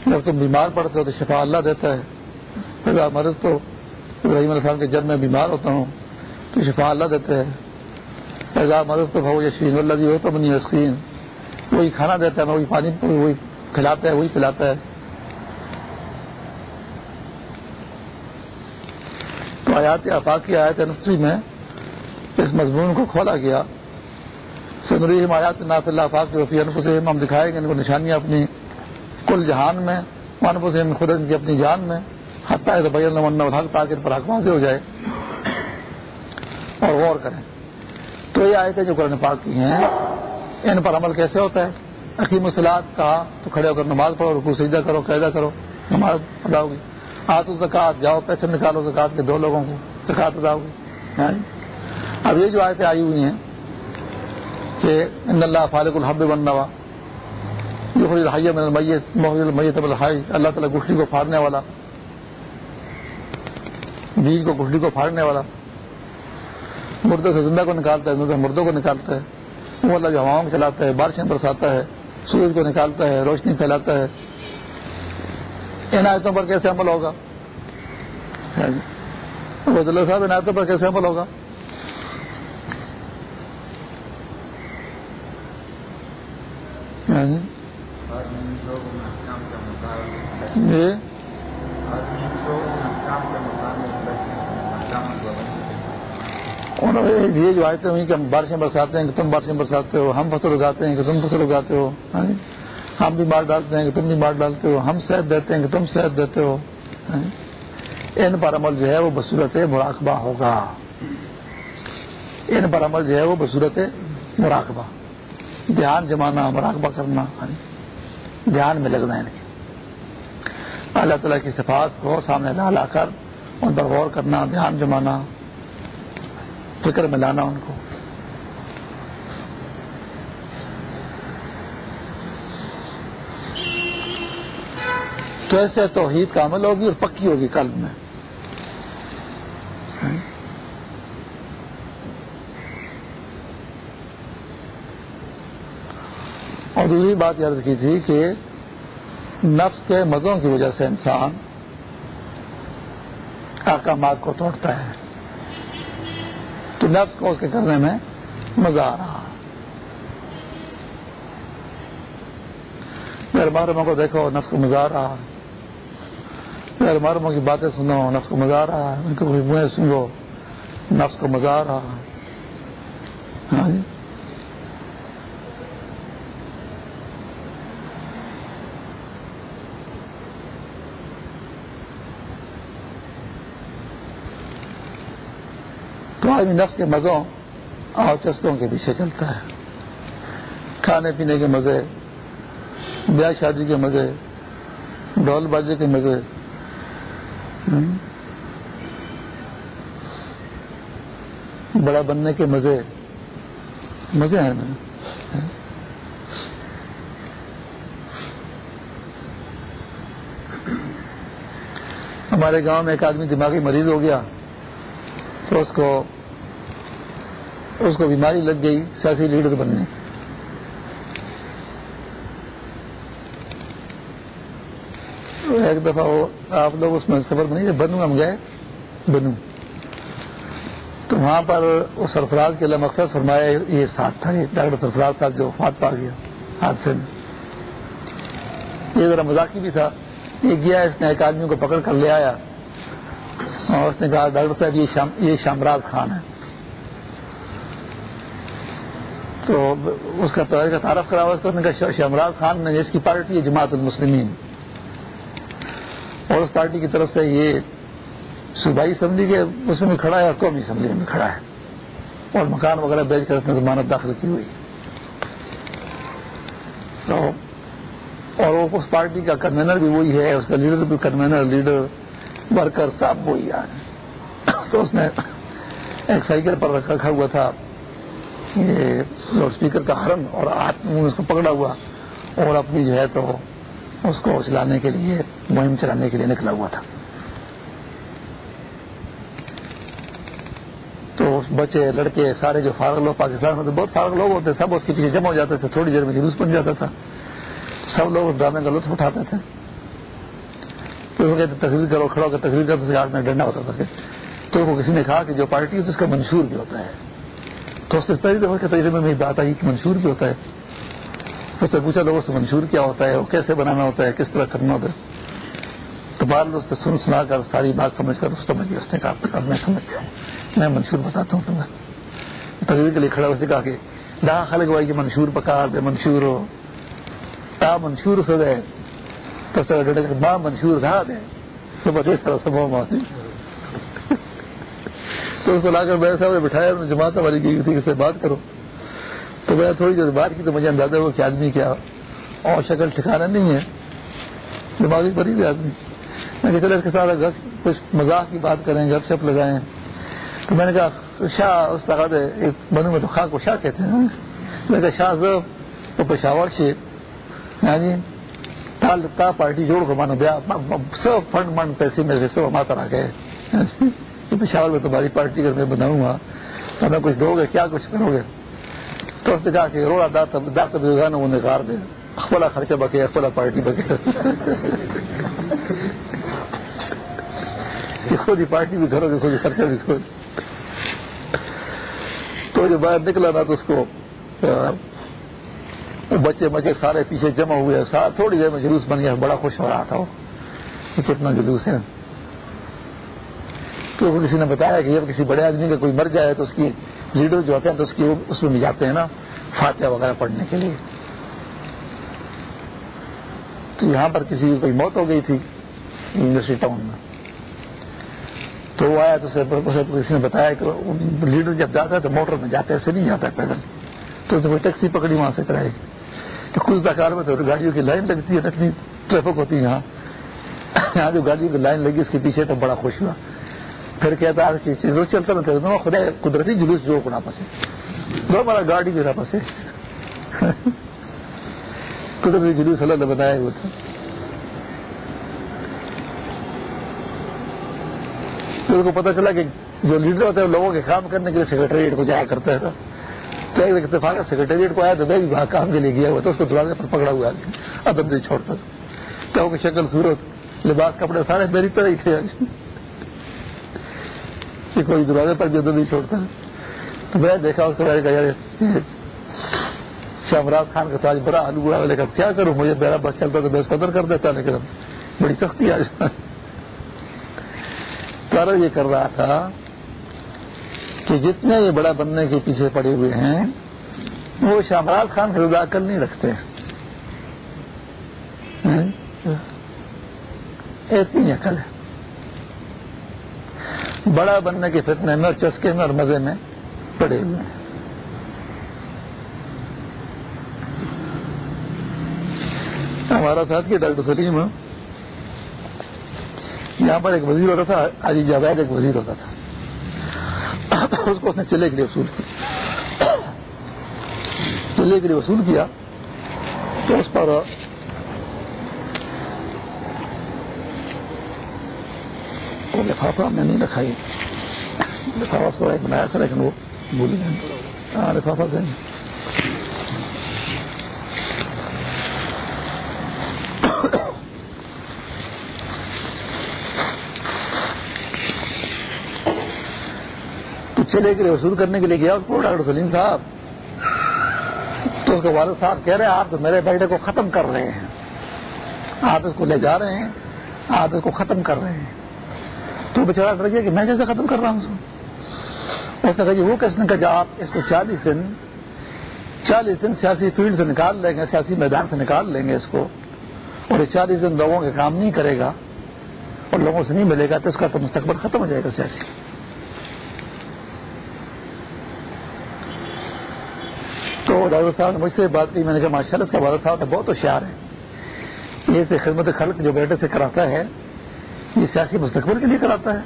جب تم بیمار پڑتے ہو تو شفا اللہ دیتا ہے۔ پھر مرض تو ابراہیم علیہ السلام کے جب میں بیمار ہوتا ہوں۔ تو شفا اللہ دیتے ہیں۔ پیدا مرض تو بہو یشین اللہ جی ہو تو منی یسکین وہی کھانا دیتا ہے، وہی پانی، وہی کھلاتا ہے، وہی پلاتا ہے۔ تو آیات آفاقی آیت نفسی میں اس مضمون کو کھولا گیا۔ سنری حمایات ناف اللہ پاک کے وفی انف سے ہم دکھائیں گے ان کو نشانیاں اپنی کل جہان میں انف سے خدا کی اپنی جان میں، حتیٰ بین الحق تاکہ ان پر حق واضح ہو جائے۔ اور غور کریں۔ تو یہ آئے جو قرآن پاک کی ہیں، ان پر عمل کیسے ہوتا ہے؟ عقیم السلاد کہا تو کھڑے ہو کر نماز پڑھو رکو سجدہ کرو قیدا کرو، نماز ادا ہوگی۔ ہاتھ زکات جاؤ، پیسے نکالو زکات کے دو لوگوں کو زکات ادا ہوگی۔ یعنی اب یہ جو آیتیں آئی ہوئی ہیں کہ ان اللہ فالق الحب بن نوا میت اللہ تعالیٰ گٹھلی کو پھاڑنے والا بیج کو گٹھلی کو پھاڑنے والا مردوں سے زندہ کو نکالتا ہے مردوں کو نکالتا ہے۔ وہ اللہ جو ہواؤں میں چلاتا ہے، بارشیں برساتا ہے، سورج کو نکالتا ہے، روشنی پھیلاتا ہے۔ ان آیتوں پر کیسے عمل ہوگا؟ ہاں جی۔ اللہ صاحب، ان آیتوں پر کیسے عمل ہوگا؟ ہاں جی۔ یہ جو آئے ہوئی کہ ہم بارشیں برساتے ہیں کہ تم بارشیں برساتے ہو، ہم فصل اگاتے ہیں کہ تم فصل اگاتے ہو ہاں جی؟ ہم بھی مار ڈالتے ہیں کہ تم بھی مار ڈالتے ہو، ہم صحت دیتے ہیں کہ تم صحت دیتے ہو ہاں جی؟ ان پر عمل جو ہے وہ بصورت مراقبہ ہوگا۔ ان پر عمل جو ہے وہ بصورت مراقبہ۔ دھیان جمانا، مراقبہ کرنا ہاں جی؟ دھیان میں لگنا ان کے۔ اللہ تعالیٰ کی صفات کو سامنے لا لا کر، ان پر غور کرنا، دھیان جمانا۔ فکر میں لانا ان کو۔ تو ایسے توحید کا عمل ہوگی اور پکی ہوگی قلب میں۔ اور دوسری بات یاد کی تھی کہ نفس کے مزوں کی وجہ سے انسان احکامات کو توڑتا ہے۔ تو نفس کو اس کے کرنے میں مزہ آ رہا میرے محرموں کو دیکھو، نفس کو مزہ آ رہا میرے محرموں کی باتیں سنو، نفس کو مزہ آ رہا ان کو منہ سنو نفس کو مزہ آ رہا ہاں جی۔ تو آدمی نفس کے مزوں اور چسکوں کے پیچھے چلتا ہے۔ کھانے پینے کے مزے، بیاہ شادی کے مزے ڈول بازی کے مزے۔ بڑا بننے کے مزے۔ مزے ہیں نا؟ ہمارے گاؤں میں ایک آدمی دماغی مریض ہو گیا۔ تو اس کو اس کو بیماری لگ گئی، سیاسی لیڈر بننے ایک دفعہ وہ آپ لوگ اس میں سفر بنی بنو ہم گئے بنو تو وہاں پر وہ سرفراز کے لیے مقصد فرمایا، یہ ساتھ تھا، یہ ڈاکٹر سرفراز صاحب جو وفات پا گیا حادثے میں۔ یہ ذرا مذاقی بھی تھا۔ یہ گیا، اس نے ایک آدمی کو پکڑ کر لے آیا۔ اور اس نے کہا، ڈاکٹر صاحب، یہ شامراز خان ہے تو اس کا کا تعارف کرا ہوا اس نے کہا شامراز خان نے جس کی پارٹی ہے، جماعت المسلمین۔ اور اس پارٹی کی طرف سے یہ صوبائی اسمبلی کے اس میں کھڑا ہے اور قومی اسمبلی میں کھڑا ہے۔ اور مکان وغیرہ بیچ کر اس نے ضمانت داخل کی ہوئی۔ تو اور وہ اس پارٹی کا کنوینر بھی وہی ہے، اس کا لیڈر بھی کنوینر لیڈر ورکر صاحب وہی آ تو اس نے ایک سائیکل پر رکھا ہوا تھا۔ یہ لاؤڈ اسپیکر کا ہرن اور ہاتھ میں اس کو پکڑا ہوا اور اپنی جو ہے تو اس کو چلانے کے لیے، مہم چلانے کے لیے نکلا ہوا تھا۔ تو بچے لڑکے سارے جو فارغ لوگ، پاکستان میں تو بہت فارغ لوگ ہوتے، سب اس کے پیچھے جمع ہو جاتے تھے، تھوڑی دیر میں جلوس بن جاتا تھا۔ سب لوگ اس ڈرامے کا لطف اٹھاتے تھے۔ تو تقریر کرو، کھڑا ہو کر تقریر کرتے ہاتھ میں ڈنڈا ہوتا تھا تو وہ کسی نے کہا کہ جو پارٹی ہوتی ہے، اس کا منشور بھی ہوتا ہے۔ تو اس سے پہلی دفعہ کے تجربے میں بات آئی کہ منشور بھی ہوتا ہے۔ اس نے پوچھا لوگوں سے منشور کیا ہوتا ہے، وہ کیسے بنانا ہوتا ہے، کس طرح کرنا ہوتا ہے۔ تو بعد میں اس نے سن سنا کر ساری بات سمجھ کر سمجھ گیا، اس نے کہا، میں سمجھ گیا میں منشور بتاتا ہوں تمہیں۔ تقریر کے لیے کھڑا اس نے کہا کہ دا خلق بھائی کہ منشور پکار دے، منشور ہو۔ منشور سے دے تو سر ڈڑے ماں منشور تھا دے۔ صبح دے سر سب ماں۔ تو اس کو لا کر میرے صاحب نے بٹھایا جماعت والی گئی تھی، اس سے بات کرو۔ تو میں تھوڑی دیر بات کی تو مجھے اندازہ ہوا کہ آدمی کیا، اور شکل ٹھکانا نہیں ہے۔ دماغی بری بھی آدمی۔ میں کہ چلو اس کے ساتھ کچھ مذاق کی بات کریں، گپ شپ لگائیں۔ تو میں نے کہا، شاہ اس طرح ایک بنو میں تو خاک کو شاہ کہتے ہیں۔ میں نے کہا، شاہ زب تو پشاور سے۔ یعنی تال تا پارٹی جوڑ کو مانو بیا سب فنڈ منڈ پیسے میرے سب ماتا رہ گئے تو پشاور میں تمہاری پارٹی کر میں بناؤں گا۔ تو میں کچھ دو گے، کیا کچھ کرو گے؟ تو اس نے کہا کہ روڑا دات دات بزرگان وہ نکار دے۔ اخبلا خرچہ بکے اخبلا پارٹی بکے۔ خود ہی پارٹی بھی گھروں کے خود ہی خرچہ بھی خود تو جو باہر نکلا نا تو اس کو بچے بچے سارے پیچھے جمع ہوئے تھوڑی دیر میں جلوس بن گیا، بڑا خوش ہو رہا تھا وہ۔ کتنا جلوس ہے۔ تو کسی نے بتایا کہ جب کسی بڑے آدمی کا کوئی مر جائے تو اس کی لیڈر جو ہوتے ہیں تو اس کی اس میں جاتے ہیں نا فاتحہ وغیرہ پڑھنے کے لیے۔ تو یہاں پر کسی کی کوئی موت ہو گئی تھی یونیورسٹی ٹاؤن میں۔ تو وہ آیا تو کسی نے بتایا کہ لیڈر جب جاتا ہے تو موٹر میں جاتا ہے ایسے نہیں جاتا پیدل۔ تو اس نے کوئی ٹیکسی پکڑی وہاں سے کرائے۔ گی تو کچھ دکار میں تو گاڑیوں کی لائن لگتی ہے اتنی ٹریفک ہوتی ہے یہاں۔ یہاں جو گاڑیوں کی لائن لگی، اس کے پیچھے تو بڑا خوش ہوا۔ پھر کہتا ہے چیز چلتا نا خدا، قدرتی جلوس جو کو پسے دو بڑا گاڑی جو پسے قدرتی جلوس اللہ نے بتایا وہ تھا۔ پھر کو پتا چلا کہ جو لیڈر ہوتے ہیں لوگوں کے کام کرنے کے لیے سیکرٹریٹ کو جایا کرتا ہے اتفاق سیکرٹریٹ کو آیا تو میں بھی وہاں کام کے لیے گیا ہوا تھا، اس کو دروازے پر پکڑا ہوا ادب نہیں چھوڑتا کیا کی شکل، صورت، لباس، کپڑے سارے میری طرح ہی تھے۔ کہ کوئی دروازے پر بھی ادب نہیں چھوڑتا۔ تو میں دیکھا اس کو، میں کہا شامراج خان کا تاج بڑا حل ہوا لیکن کیا کروں؟ مجھے میرا بس چلتا تو میں قدر کر دیتا، لیکن بڑی سختی آ کر یہ کر رہا تھا کہ جتنے یہ بڑا بننے کے پیچھے پڑے ہوئے ہیں، وہ شامراج خان سے عقل نہیں رکھتے۔ ہاں؟ اتنی عقل ہے۔ بڑا بننے کے فتنے میں اور چسکے میں اور مزے میں پڑے ہوئے ہیں۔ ہمارا ساتھی ڈاکٹر سلیم، یہاں پر ایک وزیر ہوتا تھا علی جاوید ایک وزیر ہوتا تھا۔ اس کو اس نے چلے کے لیے وصول کیا۔ چلے کے لیے وصول کیا تو اس پر لفافہ میں نہیں رکھا لفافہ تھوڑا بنایا تھا لیکن وہ بھول گئے ہاں لفافہ سے چلے کے لیے وصول کرنے کے لیے گیا، اس کو ڈاکٹر سلیم صاحب، تو اس کے والد صاحب کہہ رہے ہیں، آپ تو میرے بیٹے کو ختم کر رہے ہیں۔ آپ اس کو لے جا رہے ہیں، آپ اس کو ختم کر رہے ہیں۔ تو بےچارا ڈر گیا کہ میں کیسے ختم کر رہا ہوں اس نے کہا جی وہ کس نے کہا جی، آپ اس کو چالیس دن چالیس دن سیاسی فیلڈ سے نکال لیں گے، سیاسی میدان سے نکال لیں گے اس کو۔ اور یہ چالیس دن لوگوں کے کام نہیں کرے گا، اور لوگوں سے نہیں ملے گا، تو اس کا تو مستقبل ختم ہو جائے گا سیاسی۔ تو ڈاکٹر صاحب نے مجھ سے بات کی، میں نے کہا، ماشاء اللہ اس کا والد صاحب بہت ہوشیار ہے یہ سے خدمت خلق جو بیٹے سے کراتا ہے، یہ سیاسی مستقبل کے لیے کراتا ہے۔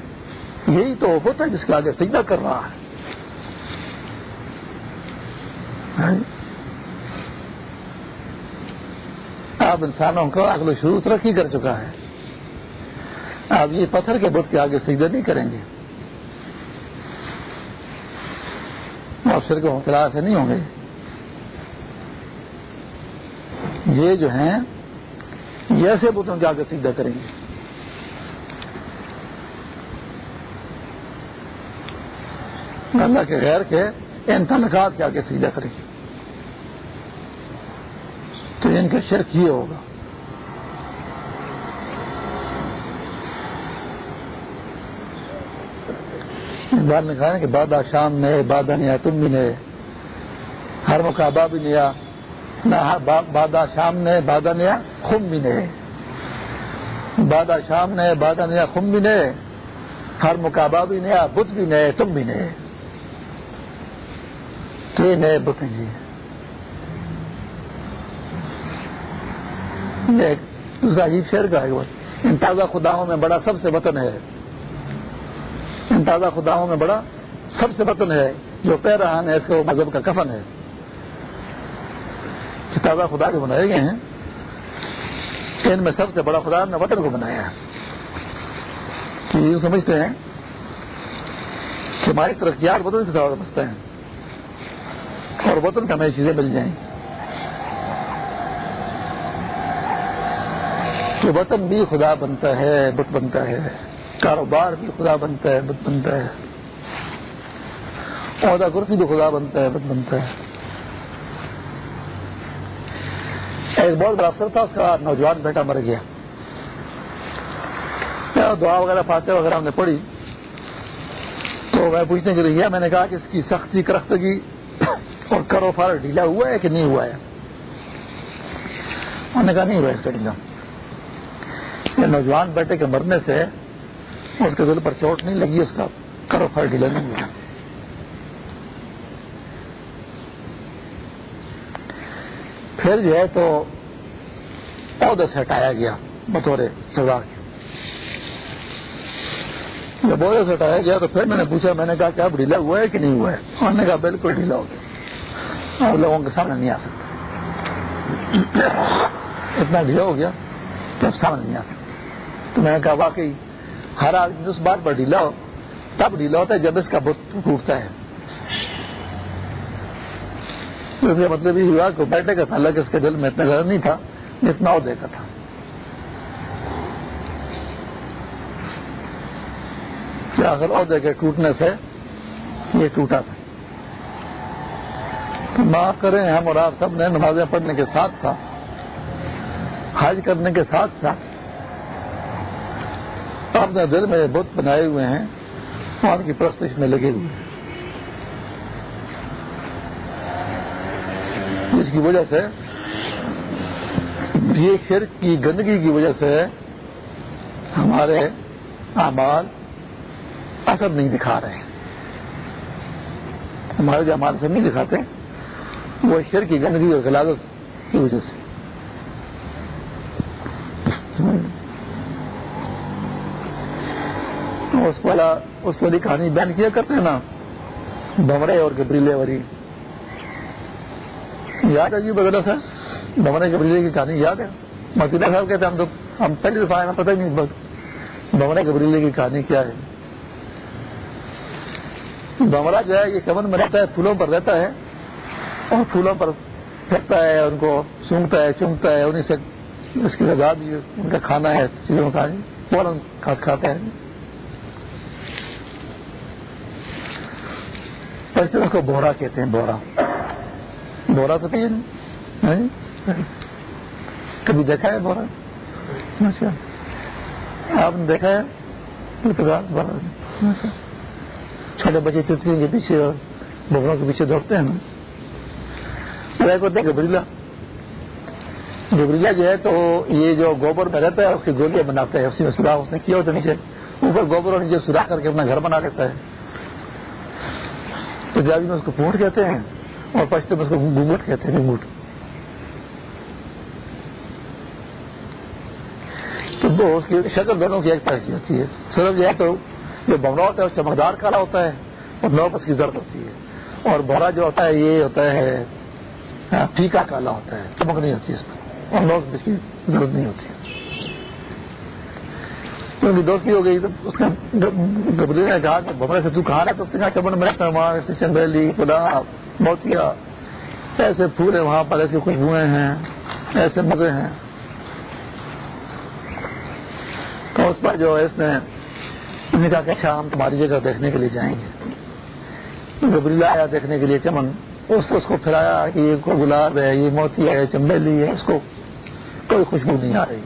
یہی تو ہوتا ہے جس کے آگے سجدہ کر رہا ہے۔ ہاں۔ آپ انسانوں کو اگلو شروع ترقی کر چکا ہے۔ آپ یہ پتھر کے بت کے آگے سجدہ نہیں کریں گے۔ آپ سر کے حوصلہ سے نہیں ہوں گے۔ یہ جو ہیں، یہ ایسے بتوں کے آگے سیدھا کریں گے۔ اللہ کے غیر کے ان تعلقات کے آگے سیدھا کریں گے۔ تو ان کا شرک یہ ہوگا۔ بار نے کہا کہ بادہ شام نے بادہ نے تم بھی نے، ہر مقابہ بھی نیا بادہ شام نے بادہ نیا خم بھی نئے بادہ شام نے بادہ نیا خم بھی نئے ہر مقابہ بھی نیا بت بھی نئے تم بھی نئے تو یہ نئے بت جی۔ دوسرا عجیب شیر کا ہے ان تازہ خداؤں میں بڑا سب سے وطن ہے۔ ان تازہ خداؤں میں بڑا سب سے وطن ہے۔ جو پہ رہا ہے، اس کو مذہب کا کفن ہے۔ تازہ خدا جو بنائے گئے ہیں۔ ان میں سب سے بڑا خدا نے وطن کو بنایا ہے۔ کہ یہ سمجھتے ہیں کہ ہماری ترقیات وطن سے سمجھتے ہیں۔ اور وطن کا ہمیں چیزیں مل جائیں۔ کہ وطن بھی خدا بنتا ہے، بت بنتا ہے۔ کاروبار بھی خدا بنتا ہے، بت بنتا ہے۔ عہدہ کرسی بھی خدا بنتا ہے، بت بنتا ہے۔ ایک بہت بڑا افسر تھا، اس کا نوجوان بیٹا مر گیا۔ دعا وغیرہ فاتح وغیرہ ہم نے پڑھی۔ تو میں پوچھنے کے لیے گیا، میں نے کہا کہ اس کی سختی، کرختگی اور کرو فار ڈھیلا ہوا ہے کہ نہیں ہوا ہے؟ انہوں نے کہا نہیں ہوا اس کا ڈھیلا۔ نوجوان بیٹے کے مرنے سے اس کے دل پر چوٹ نہیں لگی، اس کا کرو فار ڈھیلا نہیں ہوا۔ پھر جو ہے تو عہدے سے ہٹایا گیا بطور سزا کے۔ جب عہدے سے ہٹایا گیا تو پھر میں نے پوچھا، میں نے کہا کہ اب ڈھیلا ہوا ہے کہ نہیں ہوا ہے؟ انہوں نے کہا بالکل ڈھیلا ہو گیا۔ اور لوگوں کے سامنے نہیں آ سکتا۔ اتنا ڈھیلا ہو گیا کہ اب سامنے نہیں آ سکتا۔ تو میں نے کہا، واقعی، ہر آدمی اس بات پر ڈھیلا ہو، تب ڈھیلا ہوتا ہے جب اس کا بت ٹوٹتا ہے۔ مطلب یہ ہوا کہ بیٹے کا تعلق اس کے دل میں اتنا غرض نہیں تھا جتنا عہدے کا تھا۔ کہ اگر عہدے کے ٹوٹنے سے یہ ٹوٹا تھا۔ تو معاف کریں ہم اور آپ سب نے نمازیں پڑھنے کے ساتھ ساتھ، حج کرنے کے ساتھ ساتھ اپنے دل میں بت بنائے ہوئے ہیں اور کی پرستش میں لگے ہوئے ہیں جس کی وجہ سے، یہ شرک کی گندگی کی وجہ سے ہمارے اعمال اثر نہیں دکھا رہے ہیں۔ ہمارے جو اعمال اثر نہیں دکھاتے، وہ شرک کی گندگی اور غلازت کی وجہ سے۔ اس والا، اس والی کہانی بیان کیا کرتے ہیں نا؟ بمرے اور گبریلے والی۔ یاد ہے جی بدلا سر بمرے گبریلے کی کہانی یاد ہے؟ مکینہ صاحب کہتے ہیں ہم تو ہم پہلی دفعہ آئے پتہ ہی نہیں بمرے گبریلے کی کہانی کیا ہے؟ بمرا جو ہے، یہ چمن میں رہتا ہے، پھولوں پر رہتا ہے۔ اور پھولوں پر پھینکتا ہے، ان کو سونگتا ہے چونگتا ہے، انہیں سے اس کی رضا بھی ان کا کھانا ہے، چیزوں کا فوراً کھاتا ہے۔ اس کو بورا کہتے ہیں، بورا۔ بورا تو نہیں کبھی دیکھا ہے بورا؟ اچھا۔ آپ نے دیکھا ہے؟ چھوٹے بچے چتری کے پیچھے اور بوروں کے پیچھے دوڑتے ہیں نا۔ گبریلا گبریلا جو ہے تو یہ جو گوبر میں رہتا ہے اس کی گولیاں بناتا ہے اسی میں سوراخ اس نے کیا ہوتا نیچے۔ اوپر گوبر اور نیچے سوراخ کر کے اپنا گھر بنا لیتا ہے۔ پنجابی میں اس کو پونٹ کہتے ہیں۔ اور پشتے میں اس کو گونگٹ کہتے ہیں گونگٹ تو اس کی شکل دونوں کی ایک پیسی ہوتی ہے۔ سرب جو ہے تو جو بمڑا ہوتا ہے وہ چمکدار کالا ہوتا ہے اور نو اس کی زرد ہوتی ہے۔ اور بورا جو ہوتا ہے، یہ ہوتا ہے ہاں، پھیکا کالا ہوتا ہے، چمک نہیں ہوتی اس میں اور نو اس کی ضرورت نہیں ہوتی۔ کیونکہ دوستی ہو گئی، تو اس نے گبری نے کہا کہ بمڑے سے تو کہا رہا تو اس نے کہا چمن میں چنگیلی خدا۔ موتیا ایسے پھول ہیں وہاں پر، ایسی خوشبوئیں ہیں، ایسے مزے ہیں۔ تو اس پر جو اس نے کہا کہ شام تمہاری جگہ دیکھنے کے لیے جائیں گے۔ گبریلا آیا دیکھنے کے لیے چمن، اس اس کو پھرایا کہ یہ کوئی گلاب ہے، یہ موتی ہے چمبیلی ہے، اس کو کوئی خوشبو نہیں آ رہی۔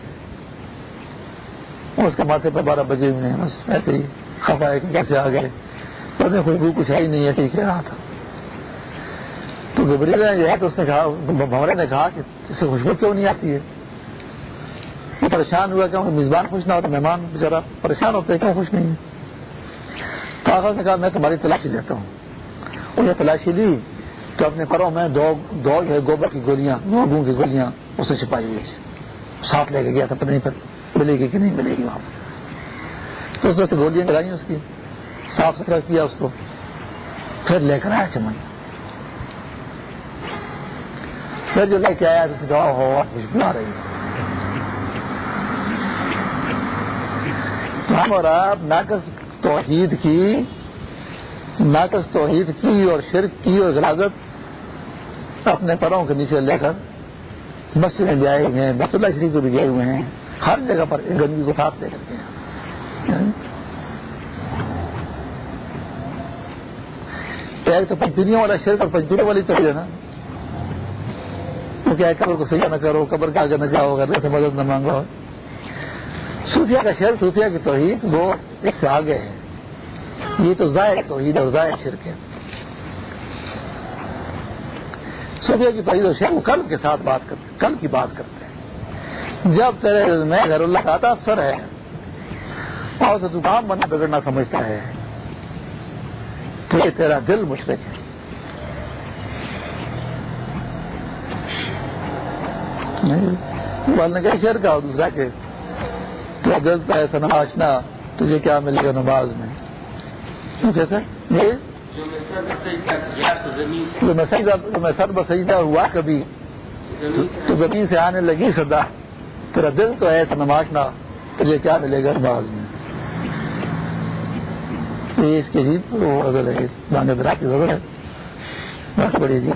اس کے ماتھے پہ بارہ بجے ہوئے ہیں بس ایسے ہی خفا ہے کہ کیسے آ گئے۔ پتہ خوشبو کچھ ہے ہی نہیں ہے ٹھیک ہے رہا تھا۔ تو گبری جو ہے تو اس نے کہا بھورے نے کہا کہ اسے خوشبو کیوں نہیں آتی ہے؟ وہ پریشان ہوا کہ میزبان خوش نہ ہو تو مہمان بےچارا پریشان ہوتے ہیں، کیوں خوش نہیں؟ ہے تو آخر نے کہا، میں تمہاری تلاشی لیتا ہوں۔ انہیں تلاشی لی تو اپنے پروں میں دو دو جو ہے گوبر کی گولیاں گوں کی گولیاں اسے چھپائی ہوئی ساتھ لے کے گیا تھا، پتہ نہیں پھر ملے گی کہ نہیں ملے گی وہاں۔ تو اس نے گولیاں لگائی اس کی، صاف ستھرا کیا اس کو۔ پھر لے کر آیا چمن۔ پھر جو لے کے آیا تو دعا ہو خوشبو آ رہی۔ تو ہم اور آپ ناقص توحید کی ناقص توحید کی اور شرک کی اور غلاظت اپنے پروں کے نیچے لے کر مسجد میں بھی آئے ہوئے ہیں بس اللہ شریف کو بھی گئے ہوئے ہیں۔ ہر جگہ پر گندگی کو ساتھ لے کر کے ایک تو پنچریوں والا شرک اور پنچریوں والی چل نا۔ تو کیا قبر کو سیاح نہ کرو، قبر کے آگے نہ جاؤ گھر سے مدد نہ مانگو۔ صوفیہ کا شرک صوفیہ کی توحید، وہ اس سے آگے ہے۔ یہ تو ضائع توحید اور ضائع شرک ہے۔ صوفیہ کی توحید اور شرک وہ کل کے ساتھ بات کرتے کل کی بات کرتے ہیں۔ جب تیرے میں گھر اللہ کا آتا، سر ہے۔ اور اسے تو کام بنا، بگڑنا سمجھتا ہے۔ تو یہ تیرا دل مشرق ہے۔ نے کہا شیر کا دوسرا کہ تو دل پہ ایسا نماشنا تجھے کیا ملے گا نماز میں؟ کیسے میں سر بسیدہ ہوا کبھی تو زمین سے۔ آنے لگی سدا تیرا دل تو ایسا نماشنا تجھے کیا ملے گا نماز میں؟ اس کے جی غزل ہے بانے برا کی غزل ہے۔ بہت بڑی جی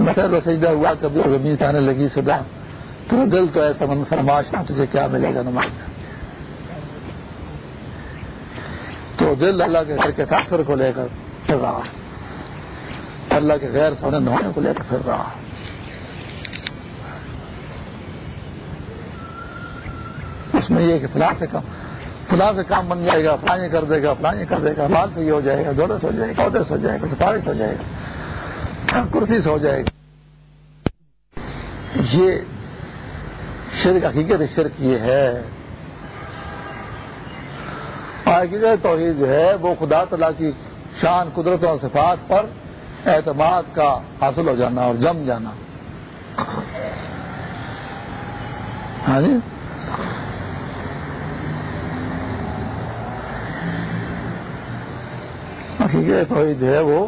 مسئلہ سجدہ ہوا، کبھی زمین سے آنے لگی سدا تو دل تو ایسا من سرماشنا تجھے کیا ملے گا نماز۔ تو دل اللہ کے گھر کے تاثر کو لے کر پھر رہا۔ اللہ کے غیر سونے نہونے کو لے کر پھر رہا۔ اس میں یہ کہ فلاں سے کم فلاں سے کام بن جائے گا، فلاں یہ کر دے گا، فلاں یہ کر دے گا، مال سے یہ ہو جائے گا، دولت ہو جائے گا، عہدے سے ہو جائے گا، سفارش ہو جائے گا۔ کرسی سے ہو جائے گا یہ شرک حقیقت شرک یہ ہے۔ حقیقت توحید جو ہے وہ خدا تعالیٰ کی شان قدرتوں اور صفات پر اعتماد کا حاصل ہو جانا اور جم جانا۔ ہاں جی؟ حقیقت توحید جو ہے وہ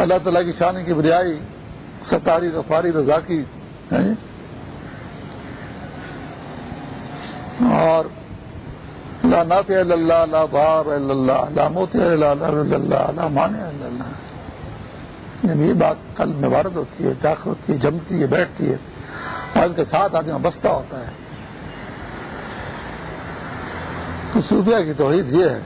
اللہ تعالیٰ کی شان کی بریائی، ستاری رفاری رضا کی ہاں جی؟ اور لا نافع اللہ، لا بار اللہ، لا موتی اللہ، لا مانے اللہ یعنی یہ بات کل میں وارد ہوتی ہے چاک ہوتی ہے، جمتی ہے، بیٹھتی ہے۔ اور اس کے ساتھ آدمی بستہ ہوتا ہے۔ تو صوفیہ کی توحید یہ ہے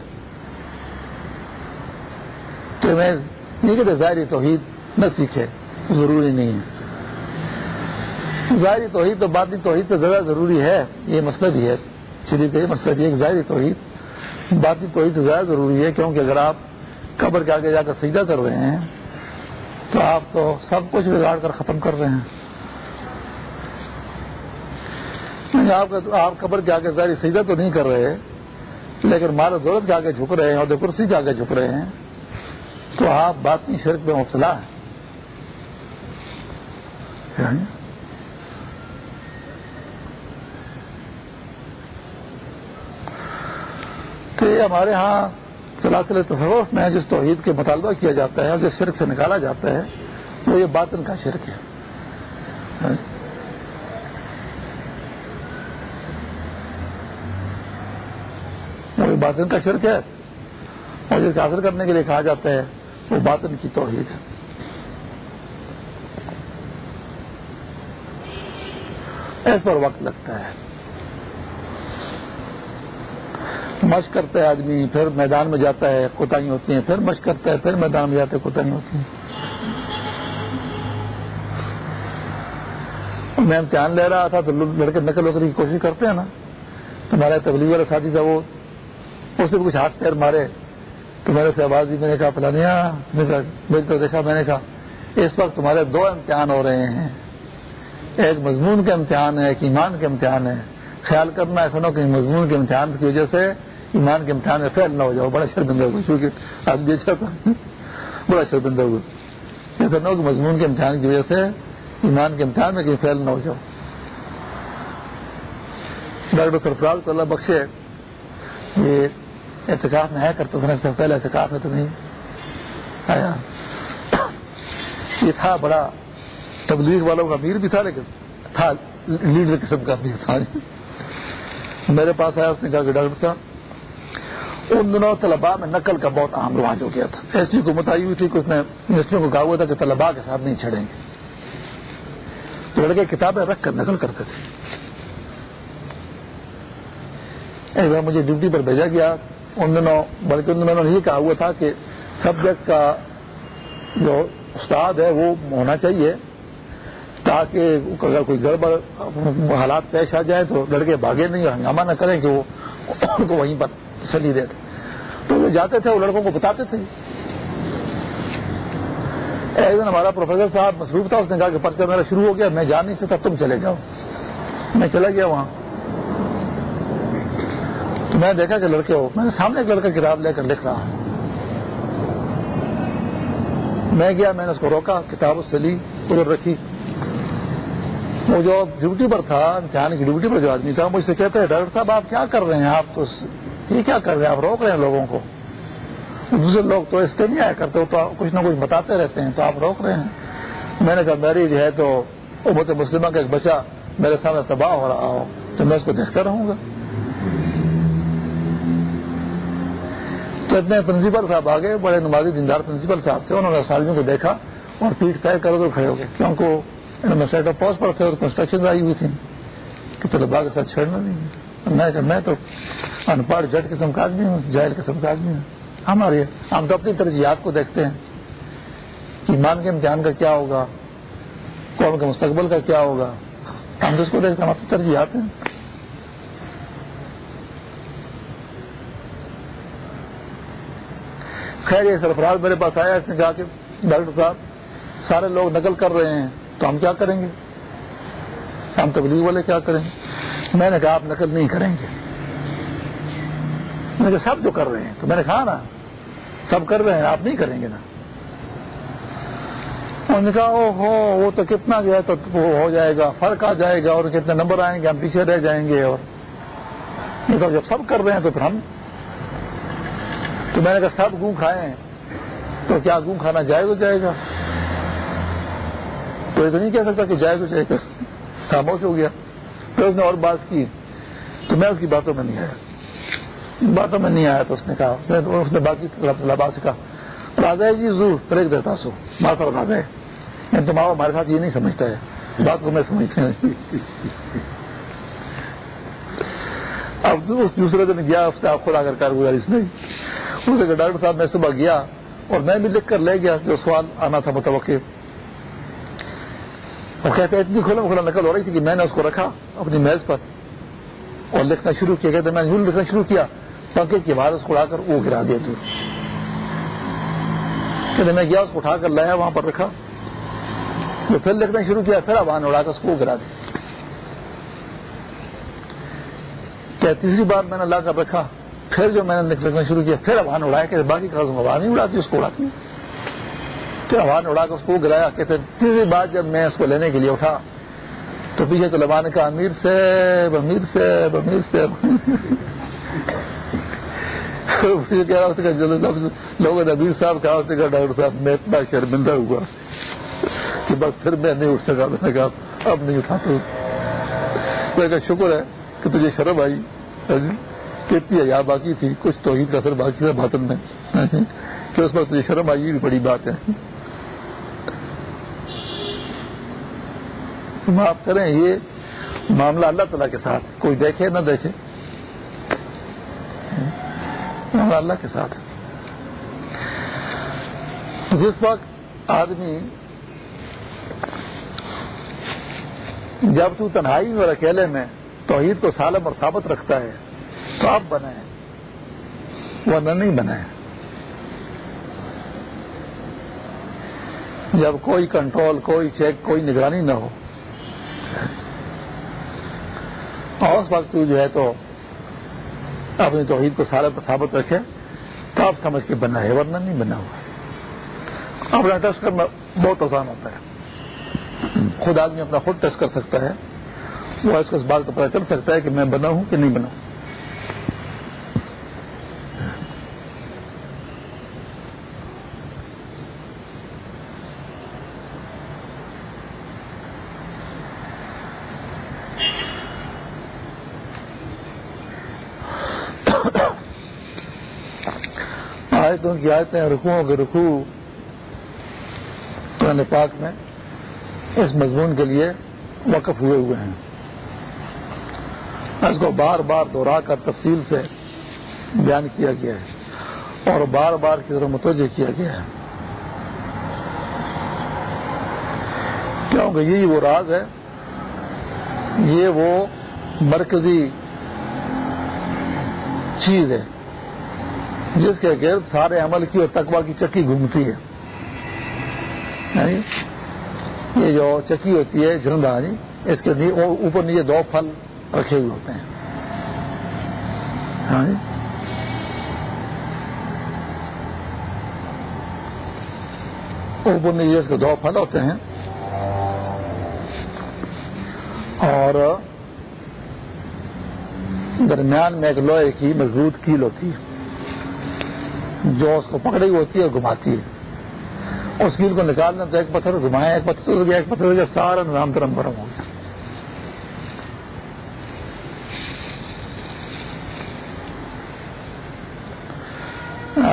کہ میں نہیں کہتے ظاہری توحید نہ سیکھے، ضروری نہیں ہے۔ ظاہری توحید تو باطنی توحید سے زیادہ ضروری ہے، یہ مسئلہ بھی ہے۔ شریف یہ مسئلہ بھی ہے ظاہری توحید۔ باطنی توحید سے زیادہ ضروری ہے، کیونکہ اگر آپ قبر کے آگے جا کر سجدہ کر رہے ہیں، تو آپ تو سب کچھ بگاڑ کر ختم کر رہے ہیں۔ یعنی آپ قبر کے آگے ظاہری سجدہ تو نہیں کر رہے، لیکن مال دولت کے آگے جھک رہے ہیں اور کرسی کے آگے جھک رہے ہیں۔ تو آپ باطنی شرک میں مبتلا ہیں یعنی تو یہ ہمارے ہاں سلاسل تصوف میں جس توحید کے مطالبہ کیا جاتا ہے اور جس شرک سے نکالا جاتا ہے، وہ یہ باطن کا شرک ہے۔ وہ باطن کا شرک ہے۔ اور جس حاصل کرنے کے لیے کہا جاتا ہے وہ باطن کی توحید ہے۔ اس پر وقت لگتا ہے۔ مشق کرتا ہے آدمی، پھر میدان میں جاتا ہے، کوتاہی ہوتی ہیں، پھر مشق کرتا ہے، پھر میدان میں جاتا ہے، کوتاہی ہوتی ہیں۔ میں امتحان لے رہا تھا تو لڑکے نقل وقت کی کوشش کرتے ہیں نا۔ تو ہمارا تبلیغ والا ساتھی تھا وہ اس نے کچھ ہاتھ پیر مارے۔ تو میرے سے آواز دی میں نے کہا پلانیا میری تو دیکھا، میں نے کہا، اس وقت تمہارے دو امتحان ہو رہے ہیں۔ ایک مضمون کا امتحان ہے، ایک ایمان کا امتحان ہے۔ خیال کرنا ایسا نہ کہ مضمون کے امتحان کی وجہ سے ایمان کے امتحان میں فیل نہ ہو جاؤ۔ بڑا شرمندہ ہو کیونکہ آج بھی اچھا تھا۔ بڑا شرمندہ ہو ایسا نہ ہو کہ مضمون کے امتحان کی وجہ سے ایمان کے امتحان میں کہیں فیل نہ ہو جاؤ۔ ڈاکٹر سرفراز کو اللہ بخشے۔ یہ احتکاف میں ہے کرتا تھا سے پہلے احتکاف ہے تو نہیں۔ آیا۔ یہ تھا بڑا تبلیغ والوں کا امیر بھی تھا، لیکن تھا لیڈر قسم کا امیر تھا۔ میرے پاس آیا، اس نے کہا کہ ڈاکٹر صاحب، ان دنوں طلباء میں نقل کا بہت عام رواج ہو گیا تھا۔ ایسی حکومت آئی ہوئی تھی کہ اس نے یونیورسٹیوں کو کہا ہوا تھا کہ طلباء کے ساتھ نہیں چھڑیں۔ گے تو لڑکے کتابیں رکھ کر نقل کرتے تھے۔ ایک بار مجھے ڈیوٹی پر بھیجا گیا۔ ان دنوں، بلکہ ان دنوں نے یہ کہا ہوا تھا کہ سبجیکٹ کا جو استاد ہے وہ ہونا چاہیے تاکہ اگر کوئی گڑبڑ حالات پیش آ جائے تو لڑکے بھاگے نہیں ہنگامہ نہ کریں کہ وہ ان کو وہیں پر تسلی دے تو وہ جاتے تھے، وہ لڑکوں کو بتاتے تھے۔ ایک دن ہمارا پروفیسر صاحب مصروف تھا، اس نے کہا کہ پرچہ میرا شروع ہو گیا، میں جان نہیں سکتا، تم چلے جاؤ۔ میں چلا گیا وہاں۔ تو میں دیکھا کہ لڑکے ہو میں نے سامنے ایک لڑکا کتاب لے کر لکھ رہا ہوں۔ میں گیا، میں نے اس کو روکا، کتاب اس سے لی، ادھر رکھی۔ وہ جو ڈیوٹی پر تھا امتحان کی ڈیوٹی پر جو آدمی تھا، مجھ سے کہتے ہیں ڈاکٹر صاحب، آپ کیا کر رہے ہیں؟ آپ تو یہ کیا کر رہے ہیں؟ آپ روک رہے ہیں لوگوں کو۔ دوسرے لوگ تو اس کے نہیں آیا کرتے تو کچھ نہ کچھ بتاتے رہتے ہیں، تو آپ روک رہے ہیں۔ میں نے کہا میری جو ہے تو امت مسلمہ کا ایک بچہ میرے سامنے تباہ ہو رہا ہو، تو میں اس کو دیکھتا رہوں گا۔ تو اتنے پرنسپل صاحب آگے، بڑے نمازی دیندار پرنسپل صاحب تھے، انہوں نے سالوں کو دیکھا اور پیٹ طے کرو تو کھڑے ہو گئے کیونکہ انہوں نے سیٹ آف پوسٹ پر تھے اور کنسٹرکشن آئی ہوئی تھی کہ چلو باغ کے ساتھ چھڑنا نہیں میں کہ میں تو ان پڑھ جٹ قسم کا آدمی ہوں جائل قسم کا آدمی ہوں۔ ہمارے ہم تو اپنی ترجیحات کو دیکھتے ہیں کہ ایمان کے امتحان کا کیا ہوگا، قوم کے مستقبل کا کیا ہوگا۔ ہم تو اس کو دیکھتے ہیں، ہم اپنی ترجیحات ہیں۔ خیر یہ سرفراز میرے پاس آیا اس نے کہا کہ ڈاکٹر صاحب، سارے لوگ نقل کر رہے ہیں، تو ہم کیا کریں گے؟ ہم تبلیغ والے کیا کریں گے؟ میں نے کہا آپ نقل نہیں کریں گے۔ میں نے کہا سب جو کر رہے ہیں، تو میں نے کہا نا، سب کر رہے ہیں، آپ نہیں کریں گے نا۔ انہوں نے کہا او ہو وہ تو کتنا جو ہے تو وہ ہو جائے گا، فرق آ جائے گا اور کتنے نمبر آئیں گے، ہم پیچھے رہ جائیں گے اور۔ جب سب کر رہے ہیں تو پھر ہم تو میں نے کہا سب گوں کھائے ہیں۔ تو کیا گوں کھانا جائز ہو جائے گا؟ تو یہ تو نہیں کہہ سکتا کہ جائز ہو جائے گا۔ خاموش ہو گیا۔ پھر اس نے اور بات کی۔ تو میں اس کی باتوں میں نہیں آیا۔ باتوں میں نہیں آیا تو اس نے کہا۔ اس نے باقی سے کہا۔ راجا جی ضرور پریک دیتا سو ماتا یعنی راجا ہے تو ماں ہمارے ساتھ یہ نہیں سمجھتا ہے۔ بات کو میں سمجھتا ہوں اب دوسرے دن گیا، اس نے آپ خود آ کر کارگزاری نہیں۔ اس نے ڈاکٹر صاحب میں صبح گیا اور میں بھی لکھ کر لے گیا جو سوال آنا تھا متوقع۔ وہ کہتے اتنی کھلا کھلا نقل ہو رہی تھی کہ میں نے اس کو رکھا اپنی میز پر اور لکھنا شروع کیا۔ کہتے میں نے لکھنا شروع کیا۔ پنکھے کی آواز اس کو اڑا کر وہ گرا دیا تو۔ کہتے میں گیا، اس کو اٹھا کر لایا، وہاں پر رکھا۔ پھر لکھنا شروع کیا، پھر آواز اڑا کر اس کو گرا دیا کیا تیسری بار میں نے لا کر رکھا، پھر جو میں نے لکھنا شروع کیا، پھر آواز اڑایا کہ باقی کاغذ آواز نہیں اڑاتی، اس کو اڑاتی پھر آواز اڑا کر اس کو گرایا، کہتے تیسری بار جب میں اس کو لینے کے لیے اٹھا، تو پیچھے تو لبانے کا امیر سے امیر سے امیر سے لوگوں نے امیر صاحب کہا ہوتے کہ ڈاکٹر صاحب، میں اتنا شرمندہ ہوا کہ بس پھر میں نہیں اٹھ سکا، میں نے کہا، اب نہیں اٹھا تو شکر ہے۔ کہ تجھے شرم آئی؟ ہاں جی، کتنی حیا باقی تھی، کچھ توحید کا اثر باقی تھا باطن میں۔ ہاں جی، کہ اس پر تجھے شرم آئی بھی بڑی بات ہے۔ معاف کریں، یہ معاملہ اللہ تعالیٰ کے ساتھ، کوئی دیکھے نہ دیکھے۔ معاملہ اللہ کے ساتھ۔ جس وقت آدمی جب تو تنہائی میں اور اکیلے میں توحید کو سالم اور ثابت رکھتا ہے، تو آپ بنائیں۔ ورنہ نہیں بنائیں۔ جب کوئی کنٹرول، کوئی چیک، کوئی نگرانی نہ ہو۔ اور اس وقت جو ہے تو اپنی توحید کو سارا ثابت رکھے تو آپ سمجھ کے بنا ہے، ورنہ نہیں بنا ہوا اپنا ٹیسٹ کرنا بہت آسان ہوتا ہے۔ خود آدمی اپنا خود ٹیسٹ کر سکتا ہے۔ وہ اس کو اس بات کا پتا چل سکتا ہے کہ میں بنا ہوں کہ نہیں بنا ہوں۔ آیتوں کی آیتیں رکوؤں کے رکو قرآن پاک میں اس مضمون کے لیے وقف ہوئے ہوئے ہیں۔ اس کو بار بار دوہرا کر تفصیل سے بیان کیا گیا ہے اور بار بار کی طرح متوجہ کیا گیا ہے۔ کیونکہ یہی وہ راز ہے، یہ وہ مرکزی چیز ہے، جس کے گرد سارے عمل کی اور تقوا کی چکی گھومتی ہے۔ یعنی یہ جو چکی ہوتی ہے جھنڈا جی یعنی اس کے اوپر نیچے دو پھل رکھے ہوئے ہوتے ہیں۔ ہاں جی۔ اوپر نیچے اس کے دو پھل ہوتے ہیں۔ اور درمیان میں ایک لوہے کی مضبوط کیل ہوتی ہے جو اس کو پکڑی ہوتی ہے اور گھماتی ہے۔ اس کیل کو نکالنا تو ایک پتھر گھمایا ایک پتھر گیا ایک پتھر گیا سارا نظام ترم برم ہو گیا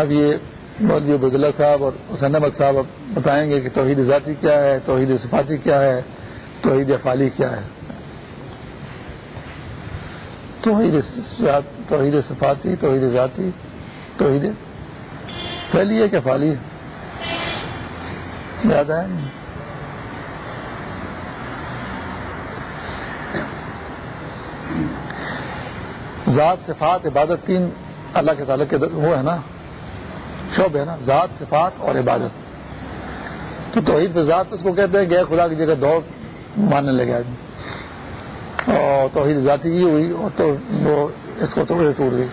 اب یہ مولوی عبداللہ صاحب اور حسین احمد صاحب بتائیں گے کہ توحید ذاتی کیا ہے، توحید صفاتی کیا ہے، توحید افالی کیا ہے؟ توحید توحید صفاتی، توحید ذاتی، توحید پھیلی ہے کہ فالی ہے؟ یاد ہے ذات، صفات، عبادت تین اللہ کے تعلق کے وہ ہے نا؟ شعب ہے نا، ذات، صفات اور عبادت۔ تو توحید پہ ذات اس کو کہتے ہیں کہ خدا کی جگہ دو ماننے لگے آدمی۔ اور توحید ذاتی یہ ہوئی اور تو وہ اس کو ٹوٹ گئی۔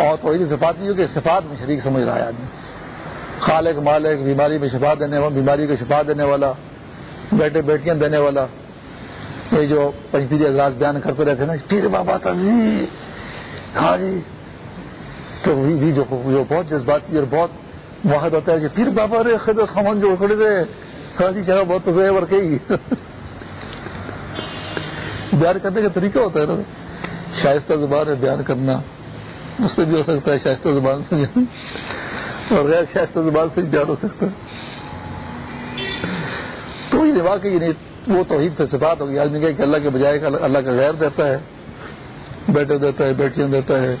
اور توحید صفات یہ کہ صفات میں شریک سمجھ رہا ہے آدمی۔ خالق، مالک، بیماری میں شفا دینے والا، بیماری کو شفا دینے والا، بیٹے، بیٹیاں دینے والا۔ یہ جو پنچیری اعزاز بیان کرتے رہتے نا پھر بابا ہاں جی تو بھی جو بہت جذباتی اور بہت واحد ہوتا ہے کہ پھر بابا رے خد خمن جو کھڑے تھے خاصی جگہ بہت تو ورکے گی بیان کرنے کا طریقہ ہوتا ہے نا۔ شائستہ زبان ہے، بیان کرنا۔ اس سے بھی ہو سکتا ہے شائستہ زبان سے اور غیر شائستہ زبان سے بھی بیان ہو سکتا ہے۔ تو یہ واقعی یعنی نہیں وہ توحید سے صفات ہوگی آدمی کہ اللہ کے بجائے اللہ کا غیر دیتا ہے۔ بیٹے دیتا ہے، بیٹیاں دیتا ہے۔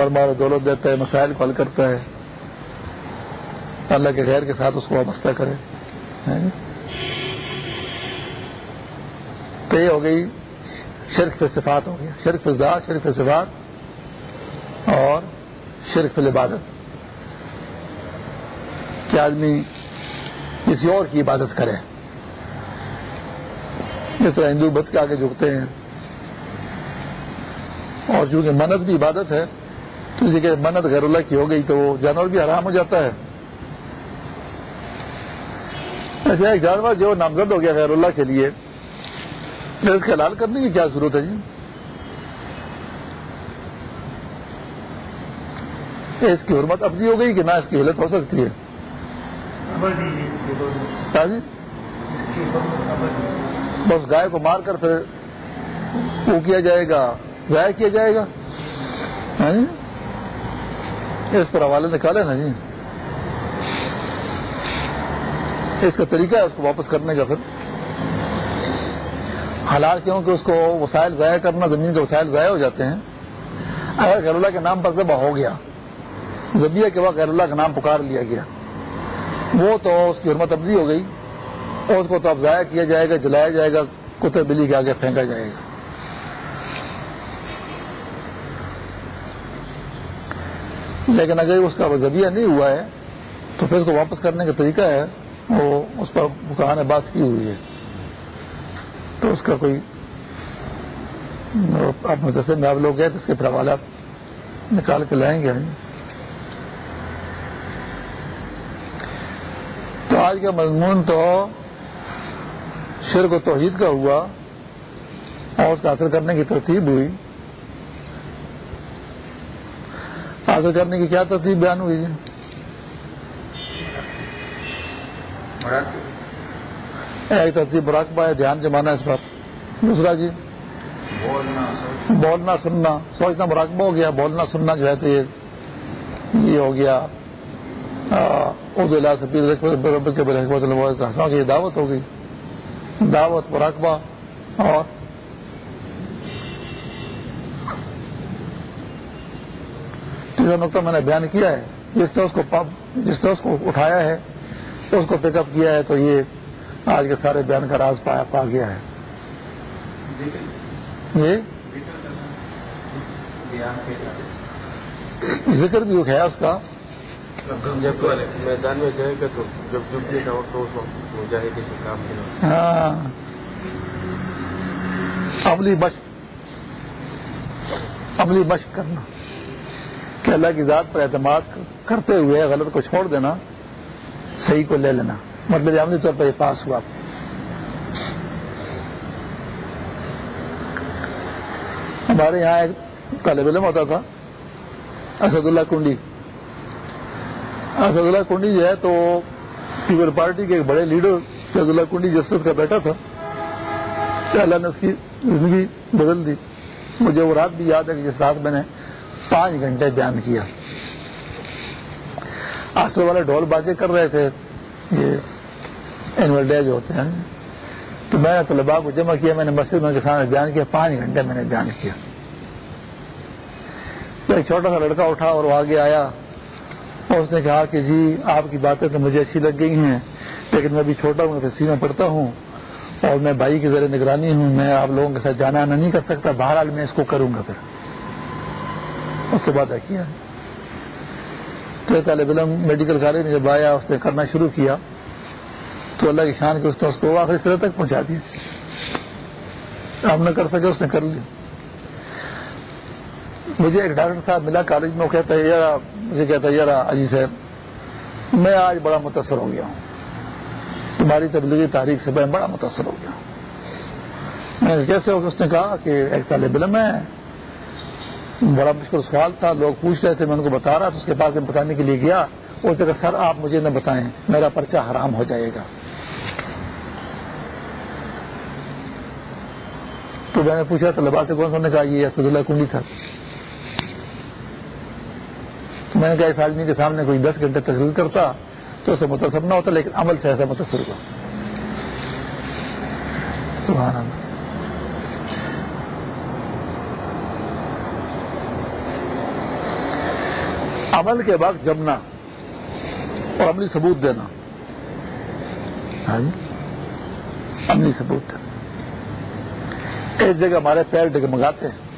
اور مارا دولت دیتا ہے، مسائل کو حل کرتا ہے۔ اللہ کے غیر کے ساتھ اس کو وابستہ کرے۔ جی؟ تو یہ ہو گئی شرک پہ صفات ہو گیا۔ شرک پہ ذات، شرک پہ صفات اور شرک پہ عبادت۔ کہ آدمی کسی اور کی عبادت کرے۔ جس طرح ہندو بدھ کے آگے جھکتے ہیں۔ اور چونکہ منت بھی عبادت ہے تو اسی کہ منت غیر اللہ کی ہو گئی تو وہ جانور بھی حرام ہو جاتا ہے۔ ایسے ایک جانور جو نامزد ہو گیا غیر اللہ کے لیے اس کا حلال کرنے کی کیا ضرورت ہے جی؟ اس کی حرمت ابدی ہو گئی کہ نہ اس کی حلت ہو سکتی ہے؟ ہاں جی۔ بس گائے کو مار کر پھر وہ کیا جائے گا، ضائع کیا جائے گا؟ ہاں جی۔ اس پر حوالے نکالے نا جی۔ اس کا طریقہ ہے اس کو واپس کرنے کا پھر۔ حالات کیوں کہ اس کو وسائل ضائع کرنا، زمین کے وسائل ضائع ہو جاتے ہیں۔ اگر غیر اللہ کے نام پر ذبح ہو گیا زبیہ کے بعد غیر اللہ کا نام پکار لیا گیا، وہ تو اس کی حرمت ابدی ہو گئی۔ اور اس کو تو اب ضائع کیا جائے گا، جلایا جائے گا، کتے بلی کے آگے پھینکا جائے گا۔ لیکن اگر اس کا ذبیہ نہیں ہوا ہے، تو پھر اس کو واپس کرنے کا طریقہ ہے، وہ اس پر بکان باس کی ہوئی ہے۔ تو اس کا کوئی، آپ مجسے میں آپ لوگ گئے تو اس کے پھر حوالات نکال کے لائیں گے تو آج کا مضمون تو شرک و توحید کا ہوا اور اس کا حاصل کرنے کی ترتیب ہوئی۔ حاصل کرنے کی کیا ترتیب بیان ہوئی ہے؟ ایک ترتیب مراقبہ ہے دھیان جمانا اس پر دوسرا جی بولنا سننا۔ سوچنا مراقبہ ہو گیا بولنا سننا جو ہے تو یہ ہو گیا۔ کی دعوت ہو گئی۔ دعوت مراقبہ اور تیسرا نقطہ میں نے بیان کیا ہے جس نے اس کو جس نے اس کو اٹھایا ہے اس کو پک اپ کیا ہے تو یہ آج کے سارے بیان کا راز پایا پا گیا ہے۔ یہ؟ ذکر بھی ہے اس کا۔ جب میدان میں جائے گا تو جب وقت ہو تو کسی کام ہاں۔ عملی بشق عملی بشق کرنا۔ کہ اللہ کی ذات پر اعتماد کرتے ہوئے غلط کو چھوڑ دینا، صحیح کو لے لینا۔ مطلب عملی طور پر یہ پاس ہوا۔ ہمارے یہاں ایک طالب علم ہوتا تھا اسد اللہ کنڈی۔ اسد اللہ کنڈی جو ہے تو پیپل پارٹی کے ایک بڑے لیڈر اسد اللہ کنڈی جسٹس کا بیٹا تھا۔ اللہ نے اس کی زندگی بدل دی۔ مجھے وہ رات بھی یاد ہے کہ جس رات میں نے پانچ گھنٹے بیان کیا۔ آسٹر والے ڈھول بازے کر رہے تھے۔ یہ اینول ڈے جو ہوتے ہیں۔ تو میں نے طلبا کو جمع کیا، میں نے مسجد میں کسان بیان کیا، پانچ گھنٹے میں نے بیان کیا۔ تو ایک چھوٹا سا لڑکا اٹھا اور وہ آگے آیا۔ اور اس نے کہا کہ جی آپ کی باتیں تو مجھے اچھی لگ گئی ہیں، لیکن میں ابھی چھوٹا ہوں، میں سینا پڑتا ہوں۔ اور میں بھائی کی ذریعے نگرانی ہوں، میں آپ لوگوں کے ساتھ جانا آنا نہیں کر سکتا، بہرحال میں اس کو کروں گا پھر۔ اس سے بات کیا تو طالب علم میڈیکل کالج میں جب آیا، اس نے کرنا شروع کیا، تو اللہ کی شان کے اس نے اس کو آخری سرے تک پہنچا دیا۔ ہم نے کر سکے، اس نے کر لی مجھے ایک ڈاکٹر صاحب ملا کالج میں، وہ کہتا ہے یار مجھے کہتا ہے یار اجی صاحب میں آج بڑا متاثر ہو گیا ہوں۔ تمہاری تبلیغی تاریخ سے میں بڑا متاثر ہو گیا میں کیسے ہو، اس نے کہا کہ ایک طالب علم ہے بڑا مشکل سوال تھا، لوگ پوچھ رہے تھے، میں ان کو بتا رہا تھا، اس کے پاس بتانے کے لیے گیا، وہ جگہ سر، آپ مجھے نہ بتائیں، میرا پرچہ حرام ہو جائے گا۔ تو میں نے پوچھا طلبا سے کون سا؟ نے کہا، یہ اسد اللہ کنڈی تھا۔ تو میں نے کہا، اس آدمی کے سامنے کوئی دس گھنٹے تقریر کرتا تو اسے متاثر نہ ہوتا، لیکن عمل سے ایسا متاثر ہوا۔ سبحان اللہ۔ عمل کے وقت جمنا اور عملی ثبوت دینا۔ ہاں جی؟ عملی ثبوت۔ دینا ایک جگہ ہمارے پیر ڈگمگاتے ہیں۔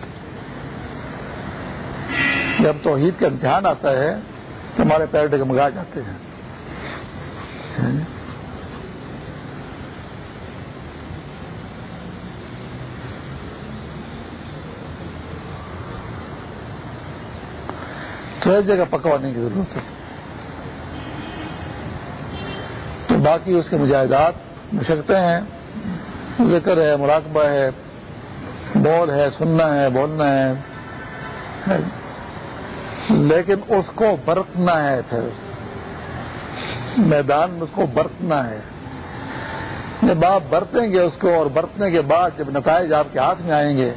جب توحید کا امتحان آتا ہے تو ہمارے پیر ڈگمگا جاتے ہیں۔ ہاں جی؟ تو ایک جگہ پکا ہونے کی ضرورت ہے۔ تو باقی اس کے مجاہدات مشکتے ہیں، ذکر ہے، مراقبہ ہے، بول ہے، سننا ہے، بولنا ہے۔ لیکن اس کو برتنا ہے پھر۔ میدان میں اس کو برتنا ہے۔ جب آپ برتیں گے اس کو اور برتنے کے بعد جب نتائج آپ کے ہاتھ میں آئیں گے،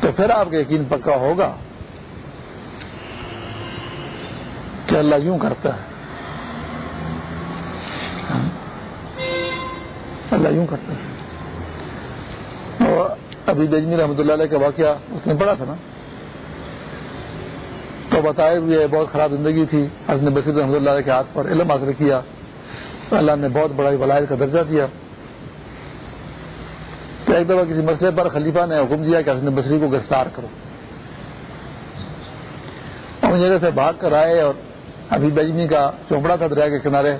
تو پھر آپ کا یقین پکا ہوگا۔ کہ اللہ یوں کرتا ہے۔ ہاں؟ اللہ یوں کرتا ہے۔ ابھی بجمی رحمۃ اللہ علیہ کا واقعہ اس نے پڑھا تھا نا؟ تو بتائے ہوئے بہت خراب زندگی تھی۔ حسن بصیر رحمۃ اللہ کے ہاتھ پر علم حاصل کیا۔ اللہ نے بہت بڑا ولاد کا درجہ دیا۔ تو ایک دفعہ کسی مسئلے پر خلیفہ نے حکم دیا کہ حسن بصری کو گرفتار کرو۔ اور جگہ سے بھاگ کر آئے اور ابھی بجنی کا چوپڑا تھا دریا کے کنارے،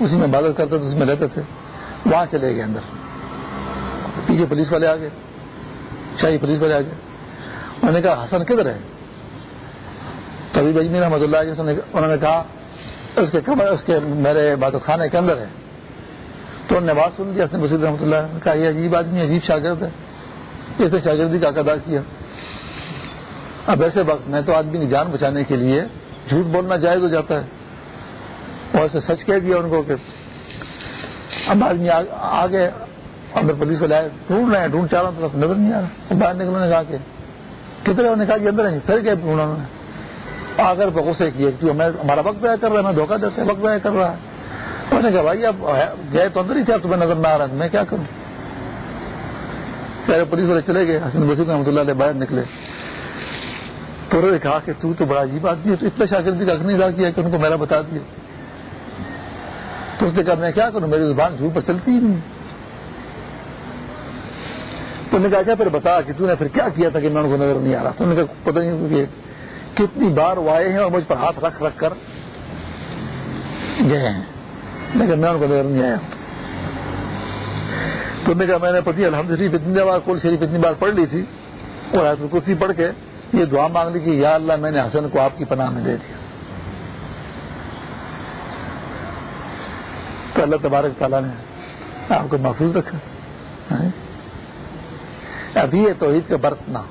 اسی میں عبادت کرتے تھے اس میں رہتے تھے۔ وہاں چلے گئے اندر۔ پیچھے پولیس والے آ گئے۔ شاہی پولیس والے آ گئے۔ انہوں نے کہا، حسن کدھر ہے؟ تو ابھی بجمی رحمۃ اللہ انہوں نے کہا، اس کے کمر، اس کے میرے بات خانے کے اندر ہے۔ تو انہوں نے بات سن لی، حسن بصیر رحمۃ اللہ نے کہا، یہ عجیب آدمی، عجیب شاگرد ہے۔ اس نے شاگردی کا ادا کیا۔ اب ایسے وقت میں تو آدمی کی جان بچانے کے لیے جھوٹ بولنا جائز ہو جاتا ہے۔ اور ایسے سچ کہہ دیا ان کو کہ اب آدمی آگے اور پولیس والے آئے ڈھونڈ رہے ہیں، ڈھونڈ چاروں طرف نظر نہیں آ رہا۔ باہر نکلنے نے کہا کہ کتنے انہوں نے کہا کہ اندر ہیں پھر کیا ڈھونڈا انہوں نے۔ آ کر غصے کیے تو ہمیں ہمارا وقت ضائع کر رہا ہے، میں دھوکہ دیتے وقت ضائع کر رہا ہے۔ انہوں نے کہا، بھائی اب گئے تو اندر ہی تھے تمہیں نظر نہ آ رہا ہے، میں کیا کروں؟ پہلے پولیس والے چلے گئے، حسن بصیر رحمۃ اللہ علیہ باہر نکلے۔ تو انہوں نے کہا کہ تو تو بڑا عجیب آدمی ہے، تو اتنا شاگردی کا نہیں ادا کیا کہ ان کو میرا بتا دیا۔ تو اس نے کہا، میں کیا کروں؟ میری زبان جھوٹ پر چلتی ہی نہیں۔ تو نے کہا، کیا پھر بتا کہ تو نے پھر کیا کیا تھا کہ میں ان کو نظر نہیں آ رہا تو نے کہا، پتہ نہیں کہ کتنی بار وہ آئے ہیں اور مجھ پر ہاتھ رکھ رکھ کر گئے ہیں۔ لیکن میں ان کو نظر نہیں آیا۔ تو نے کہا، میں نے پتی الحمد شریف اتنی بار کل شریف اتنی بار پڑھ لی تھی اور آیت الکرسی پڑھ کے یہ دعا مانگ لی کہ یا اللہ میں نے حسن کو آپ کی پناہ میں دے دیا۔ تو اللہ تبارک تعالیٰ نے آپ کو محفوظ رکھا۔ ابھی ہے توحید کا برتنا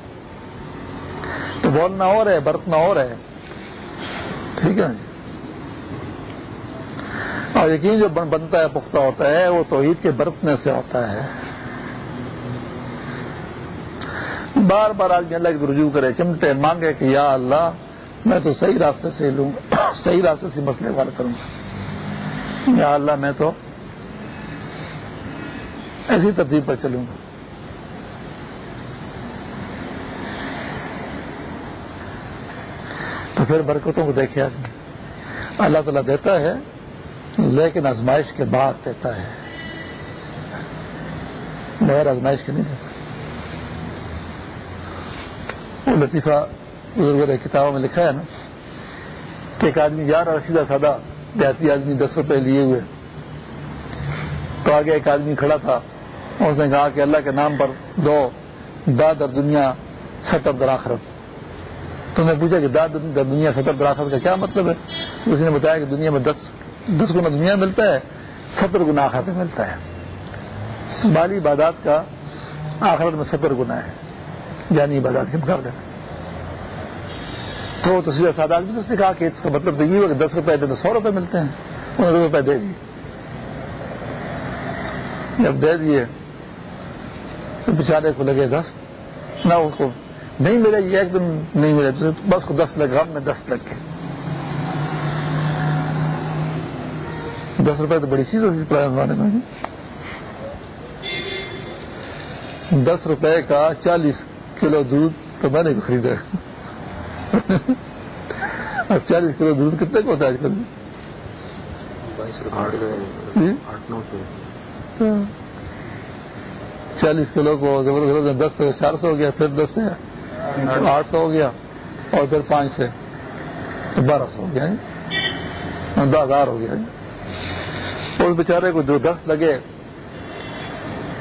تو بولنا اور ہے، برتنا اور ہے۔ ٹھیک ہے۔ اور یقین جو بنتا ہے، پختہ ہوتا ہے، وہ توحید کے برتنے سے ہوتا ہے۔ بار بار آدمی اللہ کی رجوع کرے، چمٹے مانگے کہ یا اللہ، میں تو صحیح راستے سے لوں گا صحیح راستے سے مسئلے وال کروں۔ گا یا اللہ، میں تو ایسی ترتیب پر چلوں۔ گا تو پھر برکتوں کو دیکھے آدمی اللہ تعالیٰ دیتا ہے، لیکن آزمائش کے بعد دیتا ہے۔ بغیر آزمائش کے نہیں دیتا۔ وہ لطیفہ بزرگ کتابوں میں لکھا ہے نا کہ ایک آدمی جا رہا سیدھا سادہ دیہاتی آدمی دس روپے لیے ہوئے تو آگے ایک آدمی کھڑا تھا اس نے کہا کہ اللہ کے نام پر دو داد اور دنیا ستر دراخرت تو نے پوچھا کہ داد دنیا ستر دراخرت کا کیا مطلب ہے؟ اس نے بتایا کہ دنیا میں دس دس گنا دنیا ملتا ہے، ستر گنا آخرت میں ملتا ہے۔ مالی عبادات کا آخرت میں ستر گنا ہے یعنی عبادات کے مقابلے میں۔ تو تصویر سادات بھی اس نے کہا کہ اس کا مطلب تو یہ ہوا کہ دس روپے دے تو سو روپے ملتے ہیں۔ انہوں نے روپے دے دیے۔ جب دے دیے۔ تو بچارے کو لگے دس۔ نہ اس کو نہیں ملے، یہ ایک دن نہیں ملے۔ بس کو دس لگا میں دس لگ گئے دس روپے تو بڑی چیز ہوتی پرانے زمانے میں۔ دس روپے کا چالیس کلو دودھ تو میں نے خریدا۔ اب چالیس کلو دودھ کتنے کا ہوتا ہے آج کل چالیس کلو کو دس سے چار سو ہو گیا پھر دس سے آٹھ سو ہو گیا اور پھر پانچ سے تو بارہ سو ہو گیا دس ہزار ہو گیا اس بیچارے کو جو دست لگے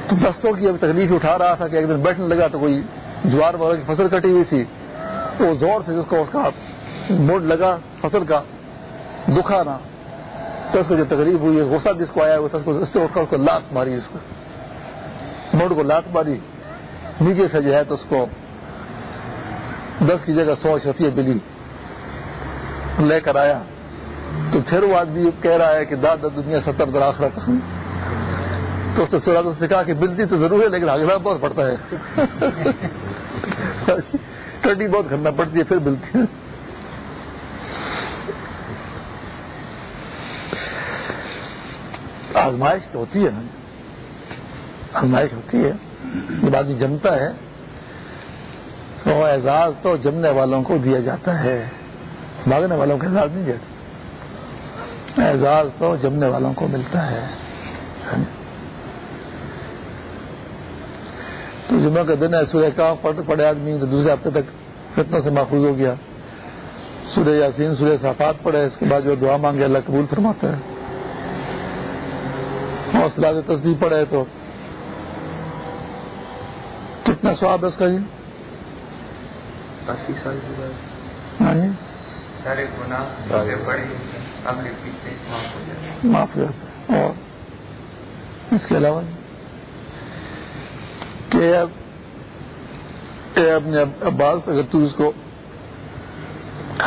تو دستوں کی اب تکلیف اٹھا رہا تھا کہ ایک دن بیٹھنے لگا تو کوئی جوار وغیرہ کی فصل کٹی ہوئی تھی۔ وہ زور سے جس کو اس کا موڈ لگا فصل کا دکھا نہ تو اس کو جو تکلیف ہوئی غصہ جس کو آیا ہوا اس کو اس اس کو لات ماری، اس کو موڈ کو لات ماری، نیچے سے جو ہے تو اس کو دس کی جگہ سو شفیع بلی لے کر آیا۔ تو پھر وہ آدمی کہہ رہا ہے کہ دادا دنیا ستر دراخ رکھ تو اس نے سورا سے کہا کہ بلتی تو ضرور ہے، لیکن ہگڑا بہت پڑتا ہے۔ ٹڈی بہت کرنا پڑتی ہے، پھر بلتی ہے۔ آزمائش تو ہوتی ہے نا۔ آزمائش ہوتی ہے۔ جب آدمی جمتا ہے۔ تو اعزاز تو جمنے والوں کو دیا جاتا ہے۔ بھاگنے والوں کا اعزاز نہیں دیتا۔ اعزاز تو جمنے والوں کو ملتا ہے۔ تو جمعہ کا دن ہے سورہ کا پڑے آدمی تو دوسرے ہفتے تک فتنوں سے محفوظ ہو گیا۔ سورہ یاسین سورہ صفات پڑے اس کے بعد جو دعا مانگے اللہ قبول فرماتا ہے۔ حوصلہ تصدیق پڑے تو کتنا سواب ہے اس کا جی؟ سال ہاں جی۔ سارے معاف کر اور اس کے علاوہ کہ اب اے اپنے عباس، اگر تو اس کو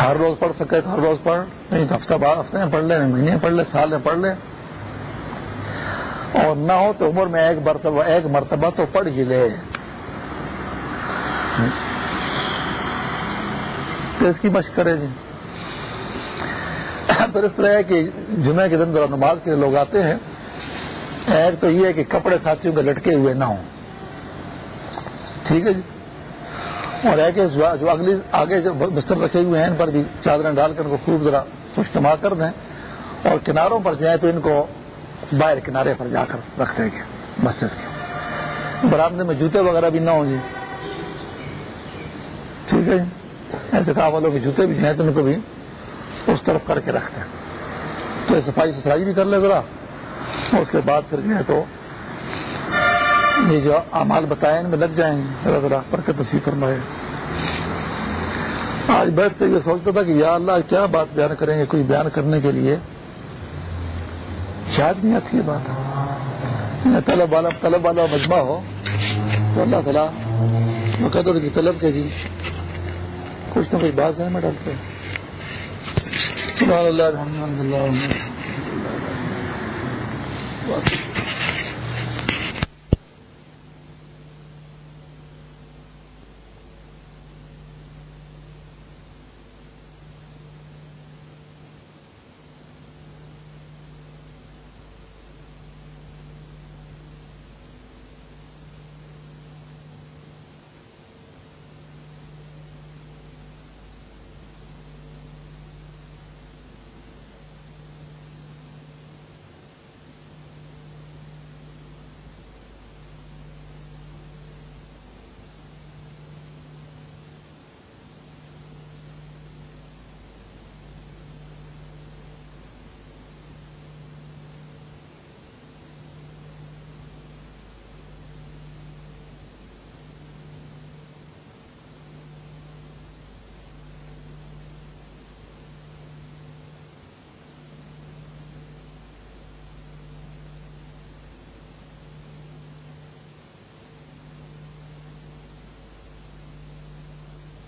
ہر روز پڑھ سکے تو ہر روز پڑھ، نہیں تو ہفتہ بعد ہفتے میں پڑھ لے مہینے پڑھ لے، سال میں پڑھ لے۔ اور نہ ہو تو عمر میں ایک مرتبہ ایک مرتبہ تو پڑھ ہی لے۔ تو اس کی مشق کرے جی۔ پھر اس طرح ہے کہ جمعہ کے دن ذرا نماز کے لوگ آتے ہیں۔ ایک تو یہ ہے کہ کپڑے ساتھیوں کے لٹکے ہوئے نہ ہوں۔ ٹھیک ہے جی۔ اور ہے کہ جو اگلی آگے جو بستر رکھے ہوئے ہیں، ان پر بھی چادریں ڈال کر ان کو خوب ذرا خوشنما کر دیں۔ اور کناروں پر جائیں تو ان کو باہر کنارے پر جا کر رکھ دیں گے مسجد کے۔ برامدے میں جوتے وغیرہ بھی نہ ہوں جی۔ ٹھیک ہے جی۔ ایسے کام والوں کے جوتے بھی ہیں تو ان کو بھی اس طرف کر کے رکھتے ہیں۔ تو یہ صفائی ستھرائی بھی کر لے ذرا۔ اور اس کے بعد پھر جو ہے تو یہ جو اعمال بتائے ان میں لگ جائیں۔ گے ذرا ذرا پر کے تصویر فرمائے۔ آج بیٹھ کے یہ سوچتا تھا کہ یا اللہ کیا بات بیان کریں گے کوئی بیان کرنے کے لیے؟ شاید نہیں آتی یہ بات۔ طلب والا طلب والا مجمع ہو، تو اللہ تعالیٰ مقدر کی طلب کے جی کچھ نہ کچھ بات ہے میں ڈالتے سبحان اللہ الحمد للہ۔